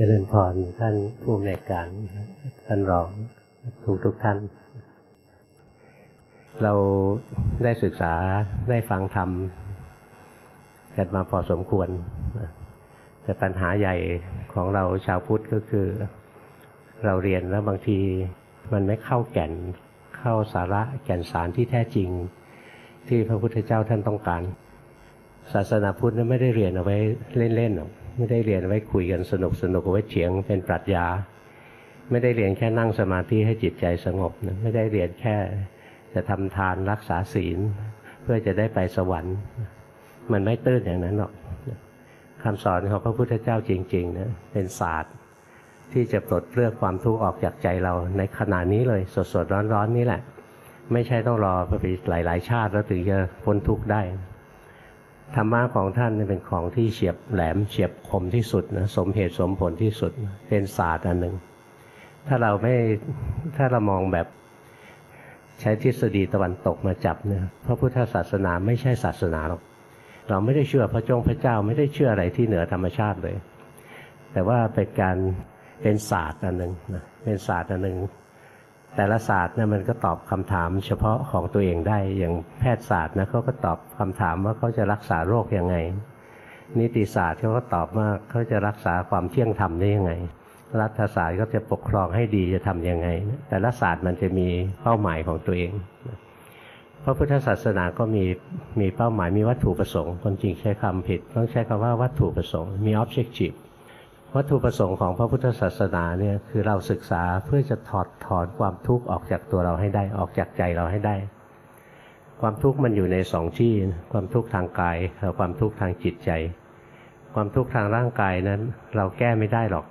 เจริญพรท่านผู้อำนวยการท่านรองทุกทุกท่าน เราได้ศึกษาได้ฟังธรรมกันมาพอสมควร แต่ปัญหาใหญ่ของเราชาวพุทธก็คือ เราเรียนแล้วบางทีมันไม่เข้าแก่นเข้าสาระแก่นสารที่แท้จริง ที่พระพุทธเจ้าท่านต้องการ ศาสนาพุทธนั้นไม่ได้เรียนเอาไว้เล่นๆหรอก ไม่ได้เรียนไว้คุยกันสนุกสนุกไว้เฉียงเป็นปรัชญา ไม่ได้เรียนแค่นั่งสมาธิให้จิตใจสงบนะไม่ได้เรียนแค่ จะทำทานรักษาศีล เพื่อจะได้ไปสวรรค์ มันไม่ตื้นอย่างนั้นหรอกคำสอนของพระพุทธเจ้าจริงๆนะเป็นศาสตร์ ที่จะปลดเปลื้องความทุกข์ออกจากใจเราในขณะนี้เลยสดๆร้อนๆนี้แหละ ไม่ใช่ต้องรอไปหลาย ๆ ชาติแล้วถึงจะพ้นทุกข์ได้ ธรรมะของท่านเป็นของที่เฉียบแหลมเฉียบคมที่สุดนะสมเหตุสมผลที่สุดเป็นศาสตร์อันหนึ่ง ถ้าเราไม่ถ้าเรามองแบบใช้ทฤษฎีตะวันตกมาจับเนี่ยพระพุทธศาสนาไม่ใช่ศาสนาหรอกเราไม่ได้เชื่อพระจงพระเจ้าไม่ได้เชื่ออะไรที่เหนือธรรมชาติเลย แต่ว่าเป็นการเป็นศาสตร์อันหนึ่งนะเป็นศาสตร์อันหนึ่ง แต่ละศาสตร์เนี่ยมันก็ตอบคำถามเฉพาะของตัวเองได้ อย่างแพทยศาสตร์นะเขาก็ตอบคำถามว่าเขาจะรักษาโรคยังไง นิติศาสตร์เขาก็ตอบว่าเขาจะรักษาความเที่ยงธรรมได้ยังไง รัฐศาสตร์ก็จะปกครองให้ดีจะทํำยังไง แต่ละศาสตร์มันจะมีเป้าหมายของตัวเองพระพุทธศาสนาก็มีมีเป้าหมายมีวัตถุประสงค์คนจริงใช้คำผิด ต้องใช้คำว่าวัตถุประสงค์มี objective วัตถุประสงค์ของพระพุทธศาสนาเนี่ยคือเราศึกษาเพื่อจะถอดถอนความทุกข์ออกจากตัวเราให้ได้ออกจากใจเราให้ได้ ความทุกข์มันอยู่ในสองที่ความทุกข์ทางกายกับความทุกข์ทางจิตใจ ความทุกข์ทางร่างกายนั้น เราแก้ไม่ได้หรอก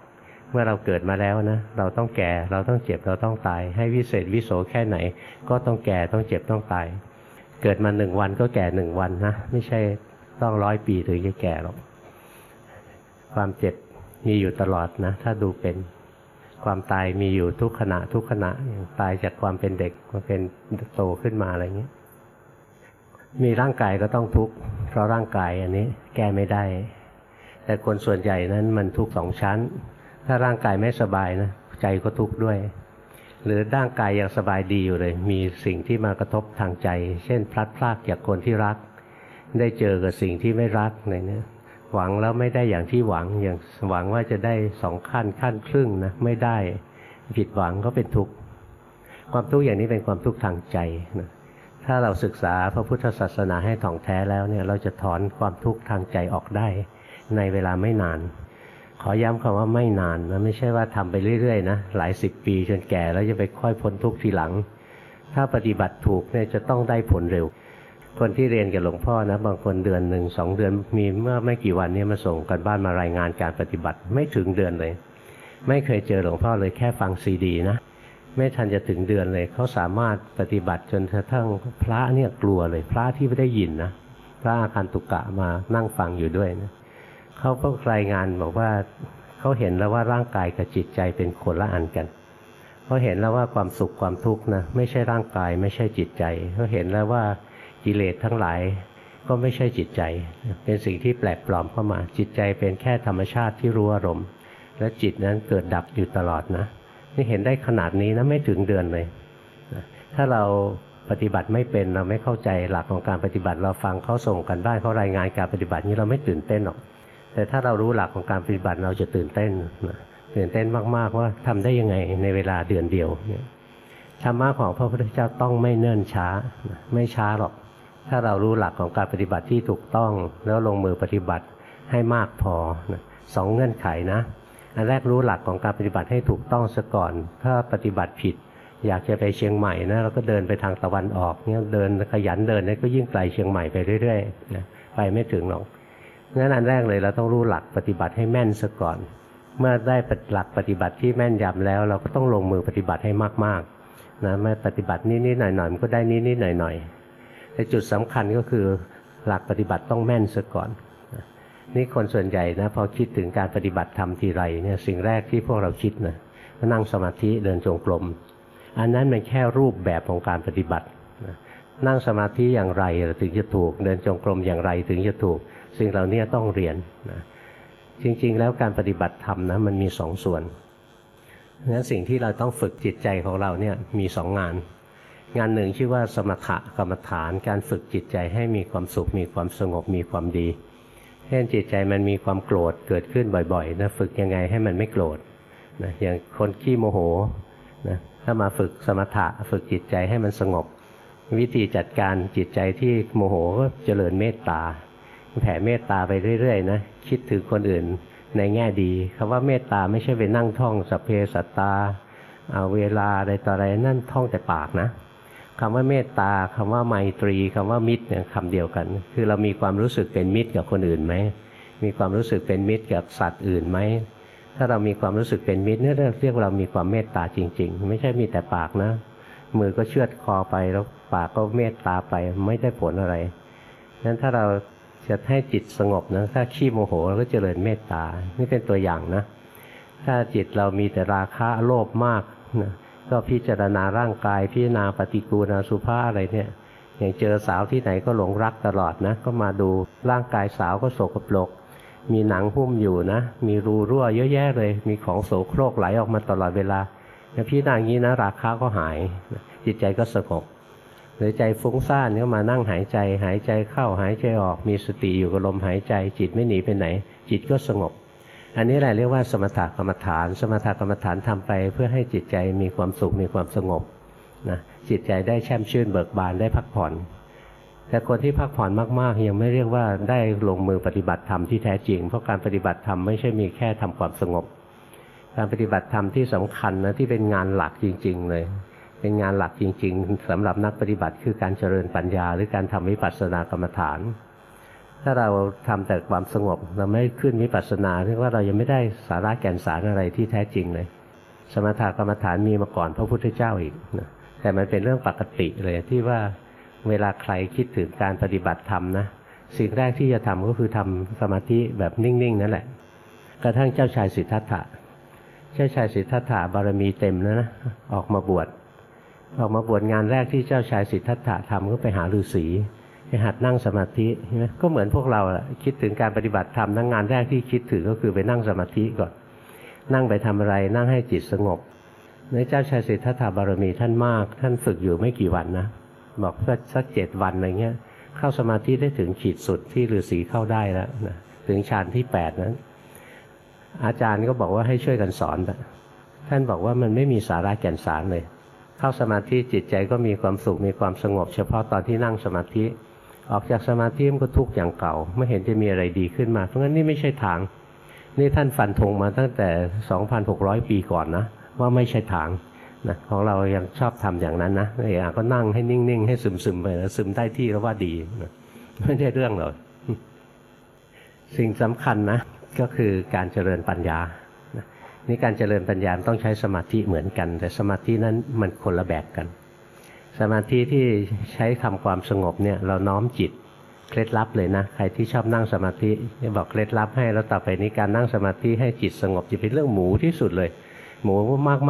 เมื่อเราเกิดมาแล้วนะเราต้องแก่เราต้องเจ็บเราต้องตาย ให้วิเศษวิโสแค่ไหน ก็ต้องแก่ต้องเจ็บต้องตาย เกิดมาหนึ่งวันก็แก่หนึ่งวันนะไม่ใช่ต้องร้อยปีถึงจะแก่หรอกความเจ็บ มีอยู่ตลอดนะ ถ้าดูเป็นความตายมีอยู่ทุกขณะ ทุกขณะอย่างตายจากความเป็นเด็กมาเป็นโตขึ้นมาอะไรเงี้ย มีร่างกายก็ต้องทุกข์เพราะร่างกายอันนี้แก้ไม่ได้ แต่คนส่วนใหญ่นั้นมันทุกข์สองชั้น ถ้าร่างกายไม่สบายนะใจก็ทุกข์ด้วย หรือร่างกายยังสบายดีอยู่เลย มีสิ่งที่มากระทบทางใจ เช่น พลัดพรากจากคนที่รัก ได้เจอกับสิ่งที่ไม่รักอะไรเนี้ย หวังแล้วไม่ได้อย่างที่หวังอย่างหวังว่าจะได้สองขั้นขั้นครึ่งนะไม่ได้ผิดหวังก็เป็นทุกข์ความทุกข์อย่างนี้เป็นความทุกข์ทางใจนะถ้าเราศึกษาพระพุทธศาสนาให้ถ่องแท้แล้วเนี่ยเราจะถอนความทุกข์ทางใจออกได้ ในเวลาไม่นาน ขอย้ำคำว่าไม่นานนะไม่ใช่ว่าทำไปเรื่อยๆนะหลายสิบปีจนแก่แล้วจะไปค่อยพ้นทุกข์ทีหลัง ถ้าปฏิบัติถูกเนี่ยจะต้องได้ผลเร็ว คนที่เรียนกับหลวงพ่อนะบางคนเดือนหนึ่งสองเดือนมีเมื่อไม่กี่วันนี้มาส่งกันบ้านมารายงานการปฏิบัติไม่ถึงเดือนเลย ไม่เคยเจอหลวงพ่อเลยแค่ฟังซีดีนะไม่ทันจะถึงเดือนเลยเขาสามารถปฏิบัติจนกระทั่งพระเนี่ยกลัวเลยพระที่ไม่ได้ยินนะพระอาการตุกะมานั่งฟังอยู่ด้วยนะเขาก็รายงานบอกว่าเขาเห็นแล้วว่าร่างกายกับจิตใจเป็นคนละอันกันเขาเห็นแล้วว่าความสุขความทุกข์นะไม่ใช่ร่างกายไม่ใช่จิตใจเขาเห็นแล้วว่า กิเลสทั้งหลาย ก็ไม่ใช่จิตใจ เป็นสิ่งที่แปลกปลอมเข้ามา จิตใจเป็นแค่ธรรมชาติที่รู้อารมณ์ และจิตนั้นเกิดดับอยู่ตลอดนะ นี่เห็นได้ขนาดนี้นะไม่ถึงเดือนเลย ถ้าเราปฏิบัติไม่เป็นเราไม่เข้าใจหลักของการปฏิบัติเราฟังเขาส่งกันได้เขารายงานการปฏิบัตินี้เราไม่ตื่นเต้นหรอก แต่ถ้าเรารู้หลักของการปฏิบัติเราจะตื่นเต้นตื่นเต้นมากๆว่าทำได้ยังไงในเวลาเดือนเดียวธรรมะของพระพุทธเจ้าต้องไม่เนิ่นช้าไม่ช้าหรอก ถ้าเรารู้หลักของการปฏิบัติที่ถูกต้อง แล้วลงมือปฏิบัติให้มากพอสองเงื่อนไขนะ อันแรกรู้หลักของการปฏิบัติให้ถูกต้องซะก่อน ถ้าปฏิบัติผิด อยากจะไปเชียงใหม่นะเราก็เดินไปทางตะวันออกเนี่ยเดินขยันเดินนี่ก็ยิ่งไกลเชียงใหม่ไปเรื่อยๆนะไปไม่ถึงหรอกงั้นอันแรกเลยเราต้องรู้หลักปฏิบัติให้แม่นซะก่อน เมื่อได้หลักปฏิบัติที่แม่นยำแล้ว เราก็ต้องลงมือปฏิบัติให้มากๆนะไม่ปฏิบัตินิดๆหน่อยๆมันก็ได้นิดๆหน่อยๆ แต่จุดสำคัญก็คือหลักปฏิบัติต้องแม่นซะก่อน นี่คนส่วนใหญ่นะพอคิดถึงการปฏิบัติทำทีไรเนี่ยสิ่งแรกที่พวกเราคิดนะนั่งสมาธิเดินจงกรมอันนั้นมันแค่รูปแบบของการปฏิบัตินั่งสมาธิอย่างไรถึงจะถูก เดินจงกรมอย่างไรถึงจะถูก สิ่งเหล่านี้ต้องเรียนนะจริงๆ แล้วการปฏิบัติธรรมนะมันมีสองส่วนงั้นสิ่งที่เราต้องฝึกจิตใจของเราเนี่ยมีสองงาน งานหนึ่งชื่อว่าสมถะกรรมฐานการฝึกจิตใจให้มีความสุข มีความสงบมีความดีเช่นจิตใจมันมีความโกรธเกิดขึ้นบ่อยๆนะฝึกยังไงให้มันไม่โกรธนะอย่างคนขี้โมโหนะถ้ามาฝึกสมถะฝึกจิตใจให้มันสงบ วิธีจัดการจิตใจที่โมโหก็เจริญเมตตาแผ่เมตตาไปเรื่อยๆนะคิดถึงคนอื่นในแง่ดีคำว่าเมตตาไม่ใช่ไปนั่งท่องสัพเพสัตตาเอาเวลาอะไรต่ออะไรนั่นท่องแต่ปากนะ คำว่าเมตตาคำว่าไมตรีคำว่ามิตรเนี่ยคำเดียวกัน คือเรามีความรู้สึกเป็นมิตรกับคนอื่นไหมมีความรู้สึกเป็นมิตรกับสัตว์อื่นไหมถ้าเรามีความรู้สึกเป็นมิตรเนี่ยเรียกเรามีความเมตตาจริง ๆ ไม่ใช่มีแต่ปากนะ มือก็เชือดคอไปแล้วปากก็เมตตาไปไม่ได้ผลอะไรนั้นถ้าเราจะให้จิตสงบนะถ้าขี้โมโหเราก็เจริญเมตตานี่เป็นตัวอย่างนะ ถ้าจิตเรามีแต่ราคะโลภมากนะ ก็พิจารณาร่างกาย พิจารณาปฏิกูณสุภาอะไรเนี่ยอย่างเจอสาวที่ไหนก็หลงรักตลอดนะ ก็มาดูร่างกายสาวก็โสกปรก มีหนังหุ้มอยู่นะ มีรูรั่วเยอะแยะเลย มีของโสโครกไหลออกมาตลอดเวลาพี่นางนี้นะราคาก็หาย จิตใจก็สงบหรือใจฟุ้งซ่านก็มานั่งหายใจ หายใจเข้าหายใจออกมีสติอยู่กับลมหายใจ จิตไม่หนีไปไหน จิตก็สงบ อันนี้แหละเรียกว่าสมถกรรมฐาน สมถกรรมฐานทำไป เพื่อให้จิตใจมีความสุขมีความสงบนะจิตใจได้แช่มชื่นเบิกบานได้พักผ่อน แต่คนที่พักผ่อนมากๆ ยังไม่เรียกว่าได้ลงมือปฏิบัติธรรมที่แท้จริง เพราะการปฏิบัติธรรมไม่ใช่มีแค่ทำความสงบ การปฏิบัติธรรมที่สำคัญนะที่เป็นงานหลักจริง ๆ เลย เป็นงานหลักจริง ๆสำหรับนักปฏิบัติคือการเจริญปัญญา หรือการทำวิปัสสนากรรมฐาน ถ้าเราทำแต่ความสงบ เราไม่ขึ้นวิปัสสนาเรียกว่าเรายังไม่ได้สาระแก่นสารอะไรที่แท้จริงเลย สมถกรรมฐานมีมาก่อนพระพุทธเจ้าอีกนะแต่มันเป็นเรื่องปกติเลยที่ว่าเวลาใครคิดถึงการปฏิบัติธรรมนะสิ่งแรกที่จะทำก็คือทำสมาธิแบบนิ่งๆนั่นแหละ กระทั่งเจ้าชายสิทธัตถะเจ้าชายสิทธัตถะบารมีเต็มแล้วนะออกมาบวชออกมาบวชงานแรกที่เจ้าชายสิทธัตถะทำก็ไปหาฤาษี ไปหัดนั่งสมาธิใช่ไหมก็เหมือนพวกเราแหละคิดถึงการปฏิบัติธรรมนั่งงานแรกที่คิดถึงก็คือไปนั่งสมาธิก่อน นั่งไปทำอะไร นั่งให้จิตสงบในเจ้าชายสิทธัตถบารมีท่านมาก ท่านฝึกอยู่ไม่กี่วันนะ บอกก็สักเจ็ดวันอะไรเงี้ย เข้าสมาธิได้ถึงขีดสุดที่ฤาษีเข้าได้แล้วนะถึงฌานที่แปดนั้น อาจารย์ก็บอกว่าให้ช่วยกันสอนท่านบอกว่ามันไม่มีสาระแก่นสารเลย เข้าสมาธิจิตใจก็มีความสุขมีความสงบ เฉพาะตอนที่นั่งสมาธิ ออกจากสมาธิมันก็ทุกข์อย่างเก่า ไม่เห็นจะมีอะไรดีขึ้นมา เพราะงั้นนี่ไม่ใช่ทาง นี่ท่านฟันธงมาตั้งแต่ 2,600 ปีก่อนนะ ว่าไม่ใช่ทางนะของเรายังชอบทำอย่างนั้นนะไอ้ก็นั่งให้นิ่งๆ ให้ซึมๆไปแล้วซึมได้ที่แล้วว่าดีนะไม่ใช่เรื่องหรอกสิ่งสำคัญนะก็คือการเจริญปัญญานี่การเจริญปัญญาต้องใช้สมาธิเหมือนกัน แต่สมาธินั้นมันคนละแบบกัน สมาธิที่ใช้ทำความสงบเนี่ยเราน้อมจิตเคล็ดลับเลยนะใครที่ชอบนั่งสมาธิจะบอกเคล็ดลับให้แล้วต่อไปนี้การนั่งสมาธิให้จิตสงบจะเป็นเรื่องหมูที่สุดเลย หมู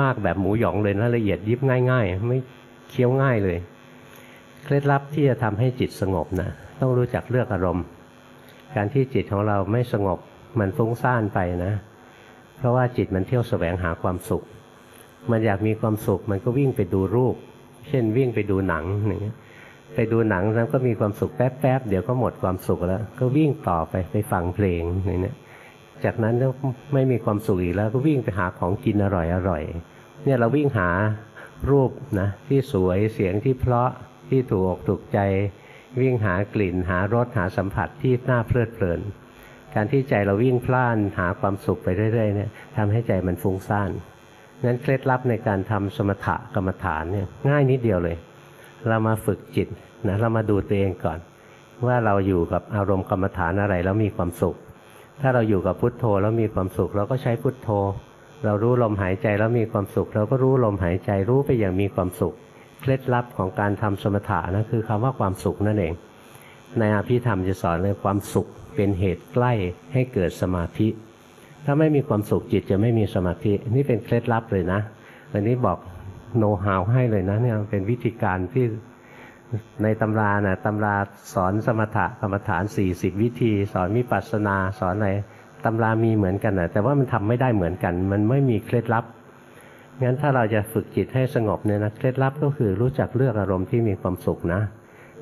มากๆแบบหมูหยองเลยนะละเอียดยิบง่าย ๆ ไม่เคี้ยวง่ายเลย เคล็ดลับที่จะทำให้จิตสงบนะต้องรู้จักเลือกอารมณ์ การที่จิตของเราไม่สงบมันฟุ้งซ่านไปนะ เพราะว่าจิตมันเที่ยวแสวงหาความสุข มันอยากมีความสุขมันก็วิ่งไปดูรูป เช่นวิ่งไปดูหนังอย่างเงี้ยไปดูหนังแล้วก็มีความสุขแป๊บๆเดี๋ยวก็หมดความสุขแล้ว ก็วิ่งต่อไปไปฟังเพลงอย่างเงี้ยจากนั้นก็ไม่มีความสุขอีกแล้วก็วิ่งไปหาของกินอร่อยอร่อยเนี่ยเราวิ่งหารูปนะที่สวยเสียงที่เพราะที่ถูกอกถูกใจ วิ่งหากลิ่นหารสหาสัมผัสที่น่าเพลิดเพลิน การที่ใจเราวิ่งพล่านหาความสุขไปเรื่อยๆเนี่ยทำให้ใจมันฟุ้งซ่าน นั้นเคล็ดลับในการทำสมถะกรรมฐานเนี่ยง่ายนิดเดียวเลย เรามาฝึกจิตนะเรามาดูตัวเองก่อน ว่าเราอยู่กับอารมณ์กรรมฐานอะไรแล้วมีความสุข ถ้าเราอยู่กับพุทโธแล้วมีความสุข เราก็ใช้พุทโธ เรารู้ลมหายใจแล้วมีความสุข เราก็รู้ลมหายใจรู้ไปอย่างมีความสุข เคล็ดลับของการทำสมถะนะคือคำว่าความสุขนั่นเอง ในอภิธรรมจะสอนเลยความสุขเป็นเหตุใกล้ให้เกิดสมาธิ ถ้าไม่มีความสุขจิตจะไม่มีสมาธิ นี่เป็นเคล็ดลับเลยนะอันนี้บอกโน้ตฮาวให้เลยนะเนี่ยเป็นวิธีการที่ในตำรานะ่ะตำราสอนสมถะกรรมฐาน 40 วิธี สอนมิปัสสนาสอนอะไรตำรามีเหมือนกันนะแต่ว่ามันทำไม่ได้เหมือนกัน มันไม่มีเคล็ดลับงั้นถ้าเราจะฝึกจิตให้สงบเนี่ยนะเคล็ดลับก็คือรู้จักเลือกอารมณ์ที่มีความสุขนะ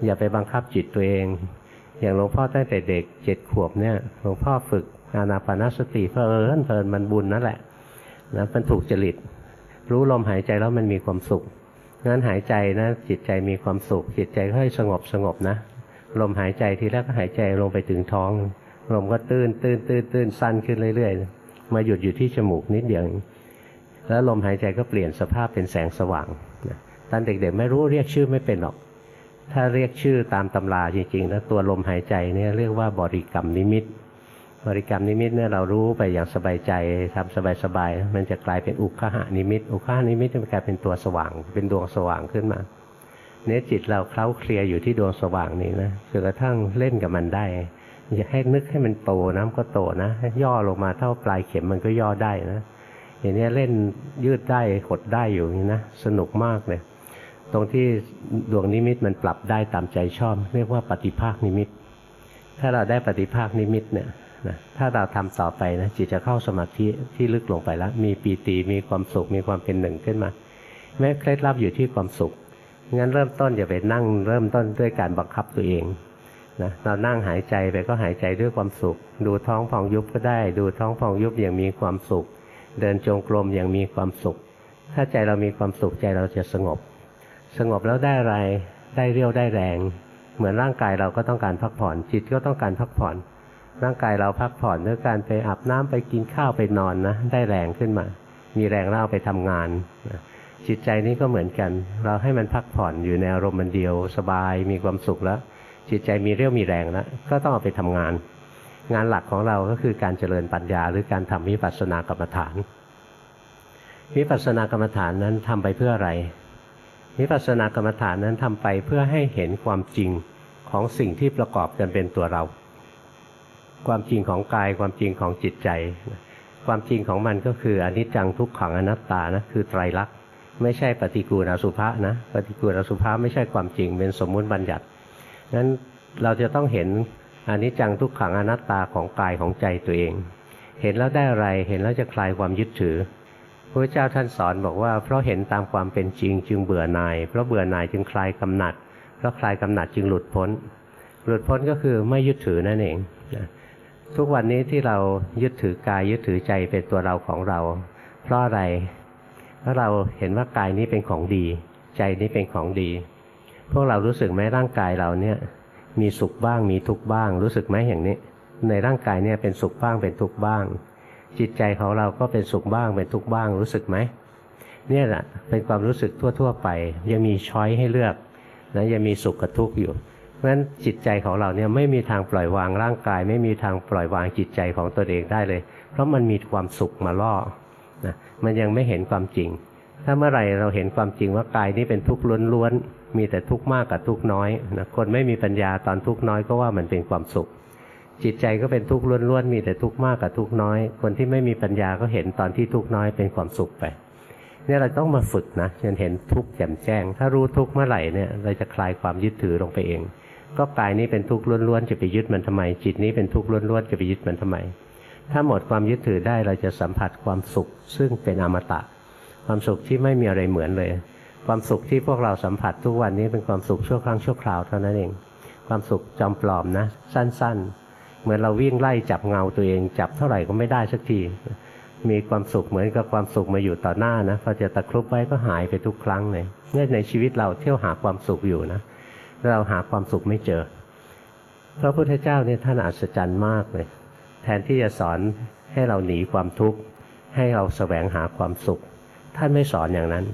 อย่าไปบังคับจิตตัวเอง อย่างหลวงพ่อตั้งแต่เด็กเจ็ดขวบเนี่ยหลวงพ่อฝึก อานาปานสติเพลินเพลินมันบุญนั่นแหละนะมันถูกจริต รู้ลมหายใจแล้วมันมีความสุขงั้นหายใจนะจิตใจมีความสุขจิตใจก็ให้สงบสงบนะลมหายใจทีแรกก็หายใจลงไปถึงท้อง ลมก็ตื้นตื้นตื้นตื้นสั้นขึ้นเรื่อยๆ มาหยุดอยู่ที่จมูกนิดเดียวแล้วลมหายใจก็เปลี่ยนสภาพเป็นแสงสว่างตอนเด็กๆไม่รู้เรียกชื่อไม่เป็นหรอก ถ้าเรียกชื่อตามตำราจริงๆแล้วตัวลมหายใจเนี่ยเรียกว่าบริกรรมนิมิต บริกรรมนิมิตเนี่ยเรารู้ไปอย่างสบายใจทำสบายๆมันจะกลายเป็นอุคหานิมิต อุคหานิมิตจะกลายเป็นตัวสว่าง เป็นดวงสว่างขึ้นมาเนื้อจิตเราเคล้าเคลียอยู่ที่ดวงสว่างนี้นะจนกระทั่งเล่นกับมันได้อย่าให้นึกให้มันโตน้ำก็โตนะย่อลงมาเท่าปลายเข็มมันก็ย่อได้นะอย่างนี้เล่นยืดได้หดได้อยู่นี่นะสนุกมากเลยตรงที่ดวงนิมิตมันปรับได้ตามใจชอบ เรียกว่าปฏิภาคนิมิต ถ้าเราได้ปฏิภาคนิมิตเนี่ย นะถ้าเราทำต่อไปนะจิตจะเข้าสมาธิที่ลึกลงไปแล้ว มีปีติมีความสุขมีความเป็นหนึ่งขึ้นมา แม้เคล็ดลับอยู่ที่ความสุขงั้นเริ่มต้นอย่าไปนั่งเริ่มต้นด้วยการบังคับตัวเองนะเรานั่งหายใจไปก็หายใจด้วยความสุข ดูท้องพองยุบก็ได้ ดูท้องพองยุบอย่างมีความสุข เดินจงกรมอย่างมีความสุข ถ้าใจเรามีความสุขใจเราจะสงบ สงบแล้วได้อะไรได้เรี่ยวได้แรง เหมือนร่างกายเราก็ต้องการพักผ่อนจิตก็ต้องการพักผ่อน ร่างกายเราพักผ่อนด้วยการไปอาบน้ำไปกินข้าวไปนอนนะได้แรงขึ้นมา มีแรงเล่าไปทำงานนะจิตใจนี้ก็เหมือนกัน เราให้มันพักผ่อนอยู่ในอารมณ์มันเดียว สบายมีความสุขแล้ว จิตใจมีเรี่ยวมีแรงแล้วก็ต้องเอาไปทำงาน งานหลักของเราก็คือการเจริญปัญญา หรือการทำวิปัสสนากรรมฐานวิปัสสนากรรมฐานนั้นทำไปเพื่ออะไรวิปัสสนากรรมฐานนั้นทำไปเพื่อให้เห็นความจริงของสิ่งที่ประกอบกันเป็นตัวเรา ความจริงของกายความจริงของจิตใจ ความจริงของมันก็คืออนิจจังทุกขังอนัตตานะคือไตรลักษณ์ไม่ใช่ปฏิกูลอสุภะนะปฏิกูลอสุภะไม่ใช่ความจริงเป็นสมมุติบัญญัตินั้นเราจะต้องเห็นอนิจจังทุกขังอนัตตาของกายของใจตัวเอง เห็นแล้วได้อะไรเห็นแล้วจะคลายความยึดถือพระเจ้าท่านสอนบอกว่า เพราะเห็นตามความเป็นจริงจึงเบื่อหน่าย เพราะเบื่อหน่ายจึงคลายกำหนัด เพราะคลายกำหนัดจึงหลุดพ้น หลุดพ้นก็คือไม่ยึดถือนั่นเอง ทุกวันนี้ที่เรายึดถือกายยึดถือใจเป็นตัวเราของเรา เพราะอะไรถ้าะเราเห็นว่ากายนี้เป็นของดี ใจนี้เป็นของดี พวกเรารู้สึกไหมร่างกายเราเนี่ยมีสุขบ้างมีทุกข์บ้าง รู้สึกไหมอย่างนี้ ในร่างกายเนี่ยเป็นสุขบ้างเป็นทุกข์บ้าง จิตใจของเราก็เป็นสุขบ้างเป็นทุกข์บ้าง รู้สึกไหมเนี่ยแหละเป็นความรู้สึกทั่ว ๆ ไป ยังมีช้อยให้เลือกนะยังมีสุขกับทุกข์อยู่ ราะฉะนั้นจิตใจของเราเนี่ยไม่มีทางปล่อยวางร่างกาย ไม่มีทางปล่อยวางจิตใจของตัวเองได้เลย เพราะมันมีความสุขมาล่อนะมันยังไม่เห็นความจริง ถ้าเมื่อไหร่เราเห็นความจริงว่ากายนี้เป็นทุกข์ล้วนๆมีแต่ทุกข์มากกับทุกข์น้อยนะคนไม่มีปัญญาตอนทุกข์น้อยก็ว่ามันเป็นความสุข จิตใจก็เป็นทุกข์ล้วนๆมีแต่ทุกข์มากกับทุกข์น้อย คนที่ไม่มีปัญญาก็เห็นตอนที่ทุกข์น้อยเป็นความสุขไปเนี่ยเราต้องมาฝึกนะจนเห็นทุกข์แจ่มแจ้ง ถ้ารู้ทุกข์เมื่อไหร่เนี่ยเราจะคลายความยึดถือลงไปเอง ก็กายนี้เป็นทุกข์ล้วนๆจะไปยึดมันทำไม จิตนี้เป็นทุกข์ล้วนๆจะไปยึดมันทำไม ถ้าหมดความยึดถือได้เราจะสัมผัสความสุข ซึ่งเป็นอมตะ ความสุขที่ไม่มีอะไรเหมือนเลย ความสุขที่พวกเราสัมผัสทุกวันนี้เป็นความสุขชั่วครั้งชั่วคราวเท่านั้นเอง ความสุขจอมปลอมนะ สั้นๆ เหมือนเราวิ่งไล่จับเงาตัวเองจับเท่าไหร่ก็ไม่ได้สักทีมีความสุขเหมือนกับความสุขมาอยู่ต่อหน้านะพอจะตะครุบไว้ก็หายไปทุกครั้งเลยเนี่ยในชีวิตเราเที่ยวหาความสุขอยู่นะ เราหาความสุขไม่เจอ พระพุทธเจ้าเนี่ยท่านอัศจรรย์มากเลย แทนที่จะสอนให้เราหนีความทุกข์ ให้เราแสวงหาความสุข ท่านไม่สอนอย่างนั้น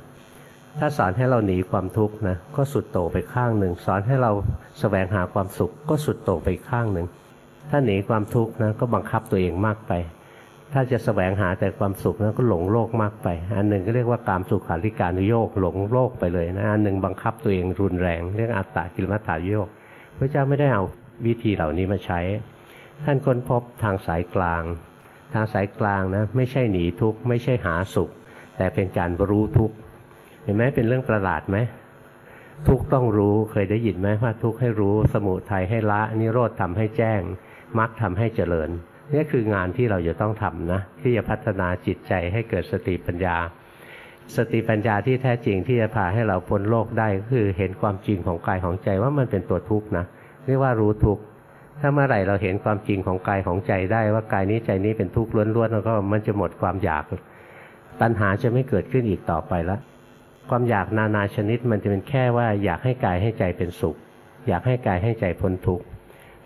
ถ้าสอนให้เราหนีความทุกข์นะก็สุดโต่งไปข้างหนึ่ง สอนให้เราแสวงหาความสุข ก็สุดโต่งไปข้างหนึ่งถ้าหนีความทุกข์นะก็บังคับตัวเองมากไป ถ้าจะแสวงหาแต่ความสุขนะก็หลงโลกมากไป อันหนึ่งก็เรียกว่าตามสุขาริการุโยกหลงโลกไปเลยนะอันหนึ่งบังคับตัวเองรุนแรงเรียกอัตตากิลมัฏฐานโยกพระเจ้าไม่ได้เอาวิธีเหล่านี้มาใช้ ท่านค้นพบทางสายกลาง ทางสายกลางนะไม่ใช่หนีทุกข์ไม่ใช่หาสุข แต่เป็นการรู้ทุกข์เห็นไหมเป็นเรื่องประหลาดไหมทุกต้องรู้เคยได้ยินไหมว่าทุกให้รู้สมุทัยให้ละนิโรธทำให้แจ้งมรรคทาให้เจริญ นี่คืองานที่เราจะต้องทำนะที่จะพัฒนาจิตใจให้เกิดสติปัญญา สติปัญญาที่แท้จริงที่จะพาให้เราพ้นโลกได้ก็คือเห็นความจริงของกายของใจว่ามันเป็นตัวทุกข์นะเรียกว่ารู้ทุกข์ถ้าเมื่อไหร่เราเห็นความจริงของกายของใจได้ว่ากายนี้ใจนี้เป็นทุกข์ล้วนๆแล้วก็มันจะหมดความอยาก ตัณหาจะไม่เกิดขึ้นอีกต่อไปแล้วความอยากนานาชนิดมันจะเป็นแค่ว่าอยากให้กายให้ใจเป็นสุข อยากให้กายให้ใจพ้นทุกข์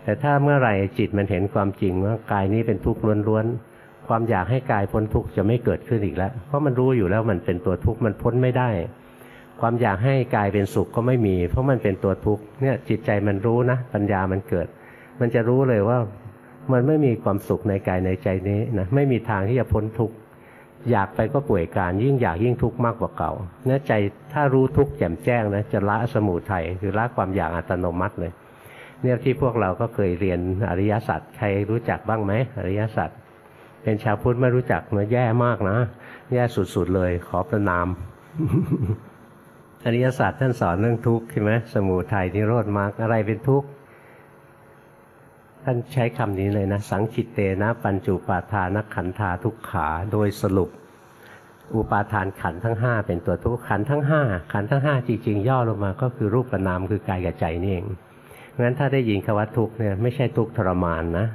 แต่ถ้าเมื่อไหร่จิตมันเห็นความจริงว่ากายนี้เป็นทุกข์ล้วนๆ ความอยากให้กายพ้นทุกข์จะไม่เกิดขึ้นอีกแล้ว เพราะมันรู้อยู่แล้วมันเป็นตัวทุกข์มันพ้นไม่ได้ ความอยากให้กายเป็นสุขก็ไม่มี เพราะมันเป็นตัวทุกข์เนี่ยจิตใจมันรู้นะ ปัญญามันเกิด มันจะรู้เลยว่ามันไม่มีความสุขในกายในใจนี้นะไม่มีทางที่จะพ้นทุกข์อยากไปก็ป่วยการยิ่งอยากยิ่งทุกข์มากกว่าเก่าเนื้อใจถ้ารู้ทุกข์แจ่มแจ้งนะจะละสมุทัยคือละความอยากอัตโนมัติเลย เนี่ยที่พวกเราก็เคยเรียนอริยสัจใครรู้จักบ้างไหมอริยสัจเป็นชาวพุทธไม่รู้จักมันแย่มากนะ แย่สุดๆเลย ขอประนาม อริยสัจท่านสอนเรื่องทุกข์ใช่ไหมสมุทัยนิโรธมรรคอะไรเป็นทุกข์ท่านใช้คำนี้เลยนะ สังคิตเตนะ ปัญจุปาทานขันธาทุกขาโดยสรุป อุปาทานขันทั้งห้าเป็นตัวทุกข์ขันทั้งห้าขันทั้งห้าจริงๆ ย่อลงมาก็คือรูปประนามคือกายกับใจนี่เอง งั้นถ้าได้ยินคำว่าทุกเนี่ยไม่ใช่ทุกทรมานนะ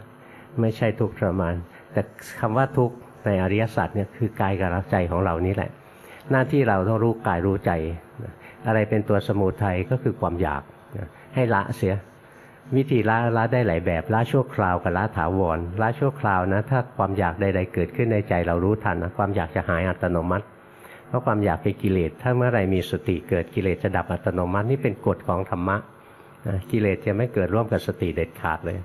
ไม่ใช่ทุกทรมาน แต่คำว่าทุกในอริยสัจเนี่ยคือกายกับใจของเรานี่แหละ หน้าที่เราต้องรู้กายรู้ใจ อะไรเป็นตัวสมุทัยก็คือความอยากให้ละเสีย วิธีละละได้หลายแบบละชั่วคราวกับละถาวรละชั่วคราวนะ ถ้าความอยากใดๆเกิดขึ้นในใจเรารู้ทันนะความอยากจะหายอัตโนมัติเพราะความอยากเป็นกิเลส ถ้าเมื่อไรมีสติเกิดกิเลสจะดับอัตโนมัตินี่เป็นกฎของธรรมะ กิเลสจะไม่เกิดร่วมกับสติเด็ดขาดเลย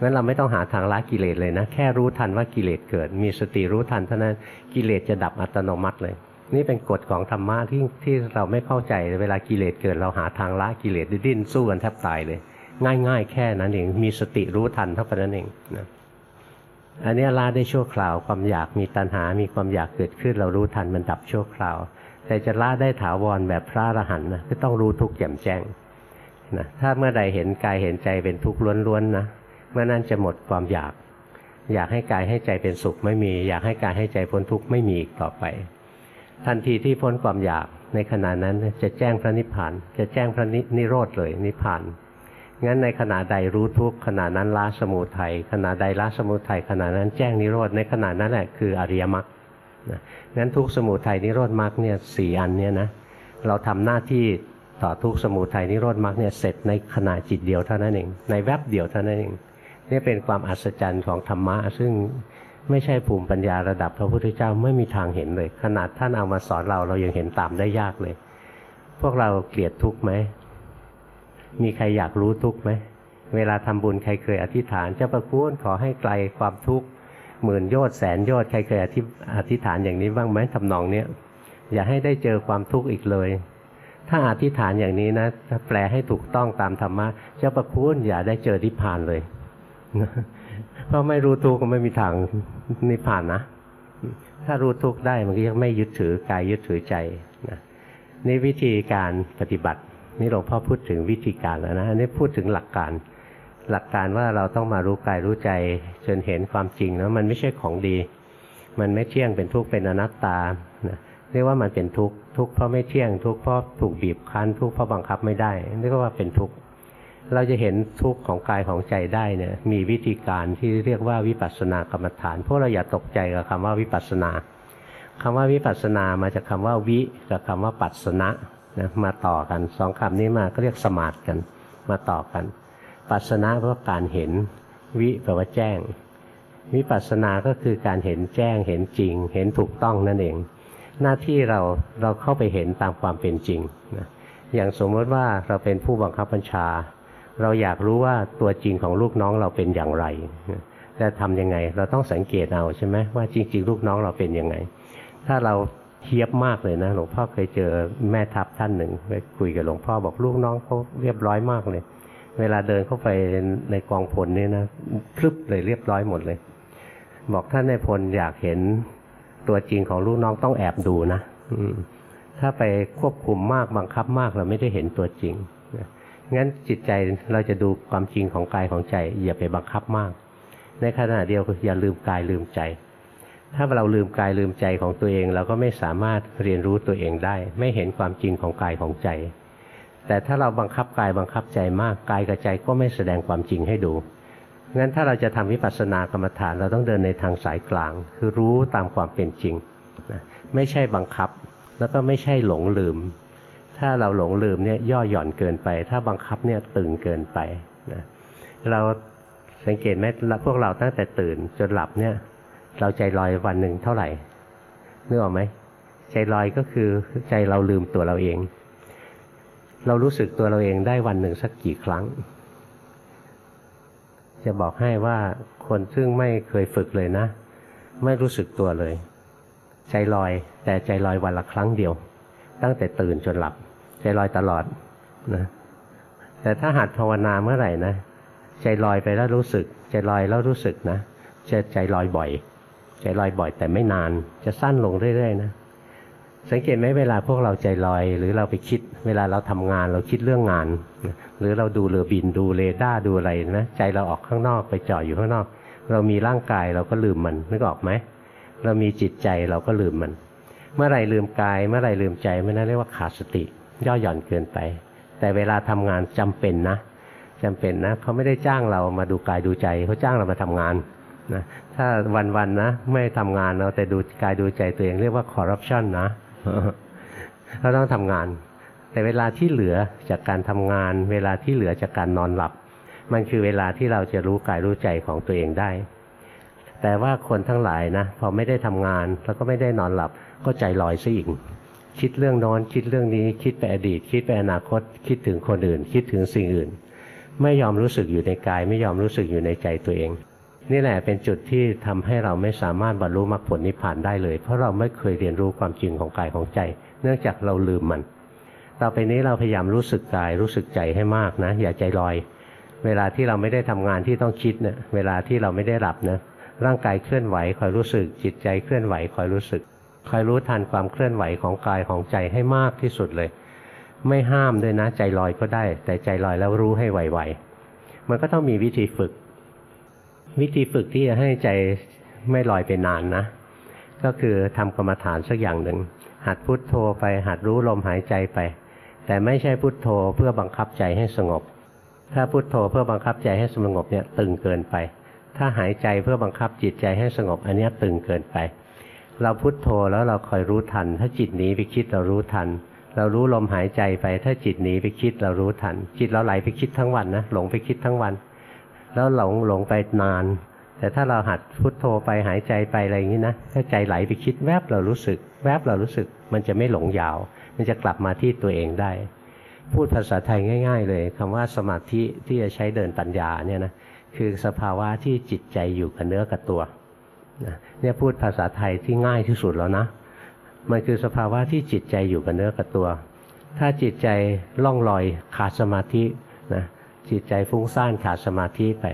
งั้นเราไม่ต้องหาทางละกิเลสเลยนะ แค่รู้ทันว่ากิเลสเกิด มีสติรู้ทันเท่านั้นกิเลสจะดับอัตโนมัติเลย นี่เป็นกฎของธรรมะที่ที่เราไม่เข้าใจเวลากิเลสเกิด เราหาทางละกิเลสดิ้นสู้กันแทบตายเลย ง่าย ๆ แค่นั้นเองมีสติรู้ทันเท่านั้นเองนะอันนี้ละได้ชั่วคราวความอยากมีตัณหา มีความอยากเกิดขึ้น เรารู้ทันมันดับชั่วคราว แต่จะละได้ถาวรแบบพระอรหันต์นะก็ต้องรู้ทุกข์แจ่มแจ้ง นะถ้าเมื่อใดเห็นกายเห็นใจเป็นทุกข์ล้วนๆนะเมื่อนั้นจะหมดความอยาก อยากให้กายให้ใจเป็นสุขไม่มี อยากให้กายให้ใจพ้นทุกข์ไม่มีอีกต่อไป ทันทีที่พ้นความอยากในขณะนั้นจะแจ้งพระนิพพาน จะแจ้งพระนิโรธเลยนิพพานงั้นในขณะใดรู้ทุกขณะนั้นละสมุทัยขณะใดละสมุทัยขณะนั้นแจ้งนิโรธในขณะนั้นแหละคืออริยมรรคงั้นทุกสมุทัยนิโรธมรรคเนี่ยสี่อันเนี่ยนะเราทำหน้าที่ ต่อทุกสมุทัยนิโรธมรรคเนี่ยเสร็จในขณะจิตเดียวเท่านั้นเอง ในแวบเดียวเท่านั้นเองนี่เป็นความอัศจรรย์ของธรรมะ ซึ่งไม่ใช่ภูมิปัญญาระดับพระพุทธเจ้าไม่มีทางเห็นเลย ขนาดท่านเอามาสอนเราเรายังเห็นตามได้ยากเลย พวกเราเกลียดทุกข์ไหมมีใครอยากรู้ทุกข์ไหมเวลาทำบุญใครเคยอธิษฐานเจ้าประคุณขอให้ไกลความทุกข์หมื่นโยชน์แสนโยชน์ใครเคยอธิอธิษฐานอย่างนี้บ้างไหมทำนองเนี้ยอย่าให้ได้เจอความทุกข์อีกเลย ถ้าอธิษฐานอย่างนี้นะถ้าแปลให้ถูกต้องตามธรรมะเจ้าประคุณอย่าได้เจอนิพพานเลยเพราะไม่รู้ทุกข์ก็ไม่มีทางนิพพานนะถ้ารู้ทุกข์ได้มันก็ยังไม่ยึดถือกายยึดถือใจนะนี่วิธีการปฏิบัติ นี่หลวงพ่อพูดถึงวิธีการแล้วนะอันนี้พูดถึงหลักการ หลักการว่าเราต้องมารู้กายรู้ใจจนเห็นความจริงนะมันไม่ใช่ของดี มันไม่เที่ยงเป็นทุกข์เป็นอนัตตาเรียกว่ามันเป็นทุกข์ ทุกข์เพราะไม่เที่ยงทุกข์เพราะถูกบีบคั้นทุกข์เพราะบังคับไม่ได้เรียกว่าเป็นทุกข์เราจะเห็นทุกข์ของกายของใจได้เนี่ยมีวิธีการที่เรียกว่าวิปัสสนากรรมฐานพวกเราอย่าตกใจกับคำว่าวิปัสสนาคำว่าวิปัสสนามาจากคาว่าวิกับคำว่าปัสสนะนะมาต่อกันสองคำนี้มาก็เรียกสมาธิกันมาต่อกัน ปัสนาเพราะการเห็นวิแปลว่าแจ้งวิปัสนาก็คือการเห็นแจ้งเห็นจริง เห็นถูกต้องนั่นเอง หน้าที่เราเราเข้าไปเห็นตามความเป็นจริงนะอย่างสมมติว่าเราเป็นผู้บังคับบัญชา เราอยากรู้ว่าตัวจริงของลูกน้องเราเป็นอย่างไรจะทำยังไง เราต้องสังเกตเอาใช่ไหมว่าจริง ๆ ลูกน้องเราเป็นยังไง ถ้าเราเทียบมากเลยนะหลวงพ่อเคยเจอแม่ทัพท่านหนึ่งไปคุยกับหลวงพ่อบอกลูกน้องเขาเรียบร้อยมากเลย เวลาเดินเข้าไปในกองพลนี่นะพลึบเลยเรียบร้อยหมดเลย บอกท่านในพลอยากเห็น ตัวจริงของลูกน้องต้องแอบดูนะถ้าไปควบคุมมากบังคับมากเราไม่ได้เห็นตัวจริงงั้นจิตใจเราจะดูความจริงของกายของใจ อย่าไปบังคับมาก ในขณะเดียวอย่าลืมกายลืมใจ ถ้าเราลืมกายลืมใจของตัวเอง เราก็ไม่สามารถเรียนรู้ตัวเองได้ ไม่เห็นความจริงของกายของใจ แต่ถ้าเราบังคับกายบังคับใจมากกายกับใจก็ไม่แสดงความจริงให้ดู งั้นถ้าเราจะทำวิปัสสนากรรมฐานเราต้องเดินในทางสายกลาง คือรู้ตามความเป็นจริงนะไม่ใช่บังคับ แล้วก็ไม่ใช่หลงลืม ถ้าเราหลงลืมเนี่ยย่อหย่อนเกินไป ถ้าบังคับเนี่ยตึงเกินไปนะเราสังเกตไหมพวกเราตั้งแต่ตื่นจนหลับเนี่ย เราใจลอยวันหนึ่งเท่าไหร่นึกออกไหมใจลอยก็คือใจเราลืมตัวเราเอง เรารู้สึกตัวเราเองได้วันหนึ่งสักกี่ครั้ง จะบอกให้ว่าคนซึ่งไม่เคยฝึกเลยนะ ไม่รู้สึกตัวเลย ใจลอยแต่ใจลอยวันละครั้งเดียว ตั้งแต่ตื่นจนหลับ ใจลอยตลอดนะแต่ถ้าหัดภาวนาเมื่อไหร่นะ ใจลอยไปแล้วรู้สึก ใจลอยแล้วรู้สึกนะจะใจลอยบ่อย ใจลอยบ่อยแต่ไม่นาน จะสั้นลงเรื่อยๆนะ สังเกตไหมเวลาพวกเราใจลอย หรือเราไปคิด เวลาเราทำงานเราคิดเรื่องงาน หรือเราดูเรือบินดูเรดาร์ดูอะไรนะใจเราออกข้างนอกไปจ่ออยู่ข้างนอก เรามีร่างกายเราก็ลืมมันนึกออกไหมเรามีจิตใจเราก็ลืมมัน เมื่อไรลืมกาย เมื่อไรลืมใจไม่น่าเรียกว่าขาดสติ ย่อหย่อนเกินไป แต่เวลาทำงานจำเป็นนะจำเป็นนะเขาไม่ได้จ้างเรามาดูกายดูใจเขาจ้างเรามาทำงานนะถ้าวันๆนะไม่ทำงานเราแต่ดูกายดูใจตัวเองเรียกว่าคอร์รัปชันนะ เราต้องทำงาน แต่เวลาที่เหลือจากการทำงาน เวลาที่เหลือจากการนอนหลับ มันคือเวลาที่เราจะรู้กายรู้ใจของตัวเองได้ แต่ว่าคนทั้งหลายนะพอไม่ได้ทำงานแล้วก็ไม่ได้นอนหลับ ก็ใจลอยซะอีกคิดเรื่องนอนคิดเรื่องนี้ คิดไปอดีต คิดไปอนาคต คิดถึงคนอื่น คิดถึงสิ่งอื่น ไม่ยอมรู้สึกอยู่ในกาย ไม่ยอมรู้สึกอยู่ในใจตัวเอง นี่แหละเป็นจุดที่ทำให้เราไม่สามารถบรรลุมรรคผลนิพพานได้เลย เพราะเราไม่เคยเรียนรู้ความจริงของกายของใจ เนื่องจากเราลืมมัน ต่อไปนี้เราพยายามรู้สึกกายรู้สึกใจให้มากนะ อย่าใจลอย เวลาที่เราไม่ได้ทำงานที่ต้องคิดเนะี่ยเวลาที่เราไม่ได้หลับนะร่างกายเคลื่อนไหวคอยรู้สึก จิตใจเคลื่อนไหวคอยรู้สึกคอยรู้ทันความเคลื่อนไหวของกายของใจให้มากที่สุดเลย ไม่ห้ามด้วยนะใจลอยก็ได้ แต่ใจลอยแล้วรู้ให้ไวๆมันก็ต้องมีวิธีฝึก วิธีฝึกที่จะให้ใจไม่ลอยไปนานนะ ก็คือทำกรรมฐานสักอย่างหนึ่ง หัดพุทโธไป หัดรู้ลมหายใจไป แต่ไม่ใช่พุทโธเพื่อบังคับใจให้สงบ ถ้าพุทโธเพื่อบังคับใจให้สงบเนี่ยตึงเกินไป ถ้าหายใจเพื่อบังคับจิตใจให้สงบ อันนี้ตึงเกินไป เราพุทโธแล้วเราคอยรู้ทัน ถ้าจิตหนีไปคิดเรารู้ทัน เรารู้ลมหายใจไป ถ้าจิตหนีไปคิดเรารู้ทัน จิตเราไหลไปคิดทั้งวันนะหลงไปคิดทั้งวัน แล้วหลงหลงไปนาน แต่ถ้าเราหัดพุทโธไปหายใจไปอะไรอย่างนี้นะถ้าใจไหลไปคิดแวบเรารู้สึก แวบเรารู้สึก มันจะไม่หลงยาว มันจะกลับมาที่ตัวเองได้ พูดภาษาไทยง่าย ๆ เลยคำว่าสมาธิที่จะใช้เดินปัญญาเนี่ยนะคือสภาวะที่จิตใจอยู่กับเนื้อกับตัวเนี่ยพูดภาษาไทยที่ง่ายที่สุดแล้วนะ มันคือสภาวะที่จิตใจอยู่กับเนื้อกับตัว ถ้าจิตใจล่องลอยขาดสมาธินะ จิตใจฟุ้งซ่านขาดสมาธิไป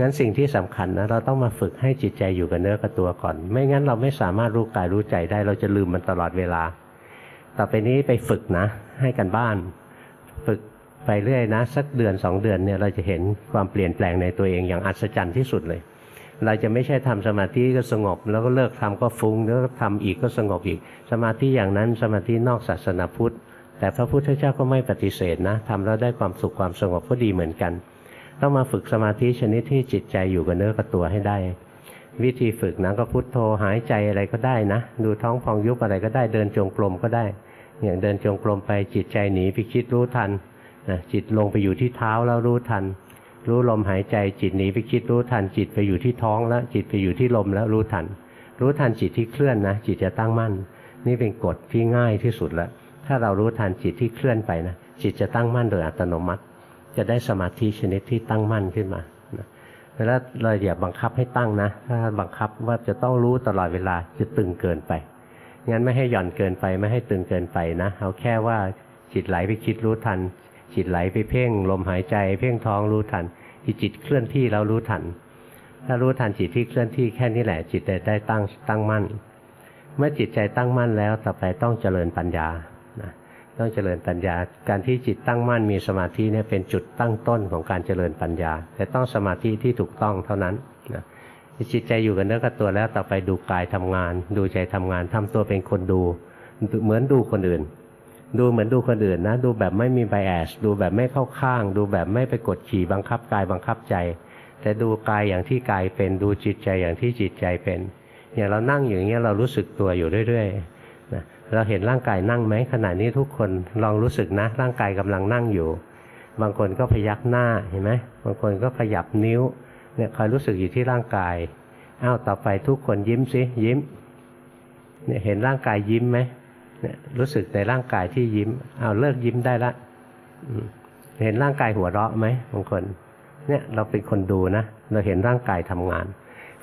งั้นสิ่งที่สำคัญนะเราต้องมาฝึกให้จิตใจอยู่กับเนื้อกับตัวก่อน ไม่งั้นเราไม่สามารถรู้กายรู้ใจได้ เราจะลืมมันตลอดเวลา ต่อไปนี้ไปฝึกนะ ให้กันบ้าน ฝึกไปเรื่อยนะ สักเดือนสองเดือนเนี่ยเราจะเห็นความเปลี่ยนแปลงในตัวเองอย่างอัศจรรย์ที่สุดเลย เราจะไม่ใช่ทำสมาธิก็สงบ แล้วก็เลิกทำก็ฟุง้งแล้วก็ทำอีกก็สงบอีก สมาธิอย่างนั้นสมาธินอกศาสนาพุทธ แต่พระพุทธเจ้าก็ไม่ปฏิเสธนะทำแล้วได้ความสุขความสงบก็ดีเหมือนกัน ต้องมาฝึกสมาธิชนิดที่จิตใจอยู่กับเนื้อกับตัวให้ได้ วิธีฝึกนะก็พุทโธหายใจอะไรก็ได้นะ ดูท้องพองยุบอะไรก็ได้เดินจงกรมก็ได้ อย่างเดินจงกรมไปจิตใจหนีไปคิดรู้ทันนะจิตลงไปอยู่ที่เท้าแล้วรู้ทัน รู้ลมหายใจจิตหนีไปคิดรู้ทัน จิตไปอยู่ที่ท้องแล้วจิตไปอยู่ที่ลมแล้วรู้ทัน รู้ทันจิตที่เคลื่อนนะจิตจะตั้งมั่น นี่เป็นกฎที่ง่ายที่สุดแล้ว ถ้าเรารู้ทันจิตที่เคลื่อนไปนะจิตจะตั้งมั่นโดยอัตโนมัติ จะได้สมาธิชนิดที่ตั้งมั่นขึ้นมาแล้วเราอย่าบังคับให้ตั้งนะ ถ้าบังคับว่าจะต้องรู้ตลอดเวลาจะตึงเกินไป งั้นไม่ให้หย่อนเกินไปไม่ให้ตึงเกินไปนะ เอาแค่ว่าจิตไหลไปคิดรู้ทัน จิตไหลไปเพ่งลมหายใจ เพ่งท้องรู้ทันที่จิตเคลื่อนที่แล้วรู้ทัน ถ้ารู้ทันจิตที่เคลื่อนที่แค่นี้แหละ จิตจะได้ตั้งตั้งมั่น เมื่อจิตใจตั้งมั่นแล้วต่อไปต้องเจริญปัญญา ต้องเจริญปัญญา การที่จิตตั้งมั่นมีสมาธิเนี่ยเป็นจุดตั้งต้นของการเจริญปัญญา แต่ต้องสมาธิที่ถูกต้องเท่านั้นนะจิตใจอยู่กับเนื้อกับตัวแล้วต่อไปดูกายทำงาน ดูใจทำงานทำตัวเป็นคนดู เหมือนดูคนอื่น ดูเหมือนดูคนอื่นนะ ดูแบบไม่มีไบแอสดูแบบไม่เข้าข้าง ดูแบบไม่ไปกดขี่บังคับกายบังคับใจ แต่ดูกายอย่างที่กายเป็นดูจิตใจอย่างที่จิตใจเป็น อย่างเรานั่งอย่างเงี้ยเรารู้สึกตัวอยู่เรื่อยๆ เราเห็นร่างกายนั่งไหมขณะนี้ทุกคนลองรู้สึกนะ ร่างกายกำลังนั่งอยู่ บางคนก็พยักหน้าเห็นไหมบางคนก็ขยับนิ้วเนี่ยคอยรู้สึกอยู่ที่ร่างกายอ้าวต่อไปทุกคนยิ้มสิยิ้มเนี่ยเห็นร่างกายยิ้มไหมเนี่ยรู้สึกในร่างกายที่ยิ้มเอาเลิกยิ้มได้ละเห็นร่างกายหัวเราะไหมบางคน เนี่ยเราเป็นคนดูนะเราเห็นร่างกายทำงาน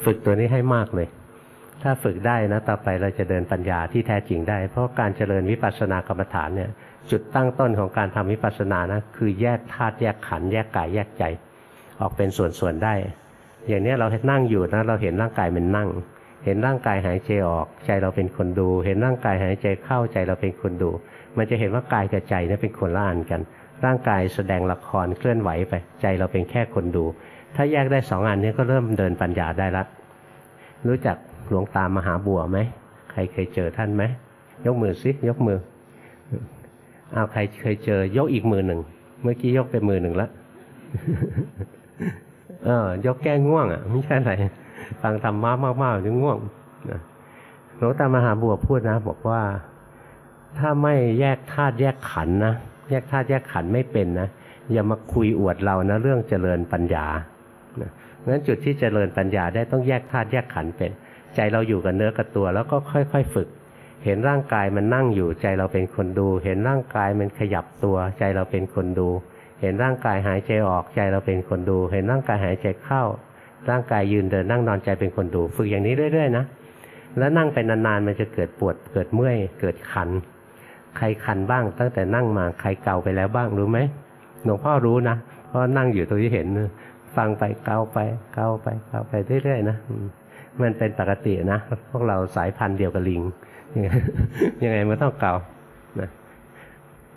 ฝึกตัวนี้ให้มากเลย ถ้าฝึกได้นะต่อไปเราจะเดินปัญญาที่แท้จริงได้ เพราะการเจริญวิปัสสนากรรมฐานเนี่ย จุดตั้งต้นของการทำวิปัสสนานะคือแยกธาตุแยกขันธ์แยกกายแยกใจ ออกเป็นส่วนๆได้ อย่างนี้เรานั่งอยู่นะเราเห็นร่างกายมันนั่ง เห็นร่างกายหายใจออก ใจเราเป็นคนดู เห็นร่างกายหายใจเข้าใจเราเป็นคนดู มันจะเห็นว่ากายกับใจนี่เป็นคนละอันกัน ร่างกายแสดงละครเคลื่อนไหวไป ใจเราเป็นแค่คนดู ถ้าแยกได้สองอันนี้ก็เริ่มเดินปัญญาได้ละรู้จัก หลวงตามหาบัวไหมใครเคยเจอท่านไหมยกมือสิยกมือเอาใครเคยเจอยกอีกมือหนึ่งเมื่อกี้ยกไปมือหนึ่งแล้วเออยกแก้ง่วงอะไม่ใช่อะไรฟังธรรมะมากๆจะง่วงหลวงตามหาบัวพูดนะ บอกว่าถ้าไม่แยกธาตุแยกขันนะแยกธาตุแยกขันไม่เป็นนะอย่ามาคุยอวดเรานะเรื่องเจริญปัญญางั้นจุดที่เจริญปัญญาได้ต้องแยกธาตุแยกขันเป็น ใจเราอยู่กับเนื้อกับตัว แล้วก็ค่อยๆฝึก เห็นร่างกายมันนั่งอยู่ใจเราเป็นคนดู เห็นร่างกายมันขยับตัวใจเราเป็นคนดู เห็นร่างกายหายใจออกใจเราเป็นคนดู เห็นร่างกายหายใจเข้า ร่างกายยืนเดินนั่งนอนใจเป็นคนดู ฝึกอย่างนี้เรื่อยๆนะแล้วนั่งไปนานๆมันจะเกิดปวดเกิดเมื่อยเกิดคัน ใครคันบ้าง ตั้งแต่นั่งมาใครเก่าไปแล้วบ้างรู้ไหมหลวงพ่อรู้นะเพราะนั่งอยู่ตรงที่เห็นฟังไปเกาไปเกาไปเกาไปเรื่อยๆนะ มันเป็นปกตินะพวกเราสายพันธุ์เดียวกับลิงยังไงมันต้องเกานะ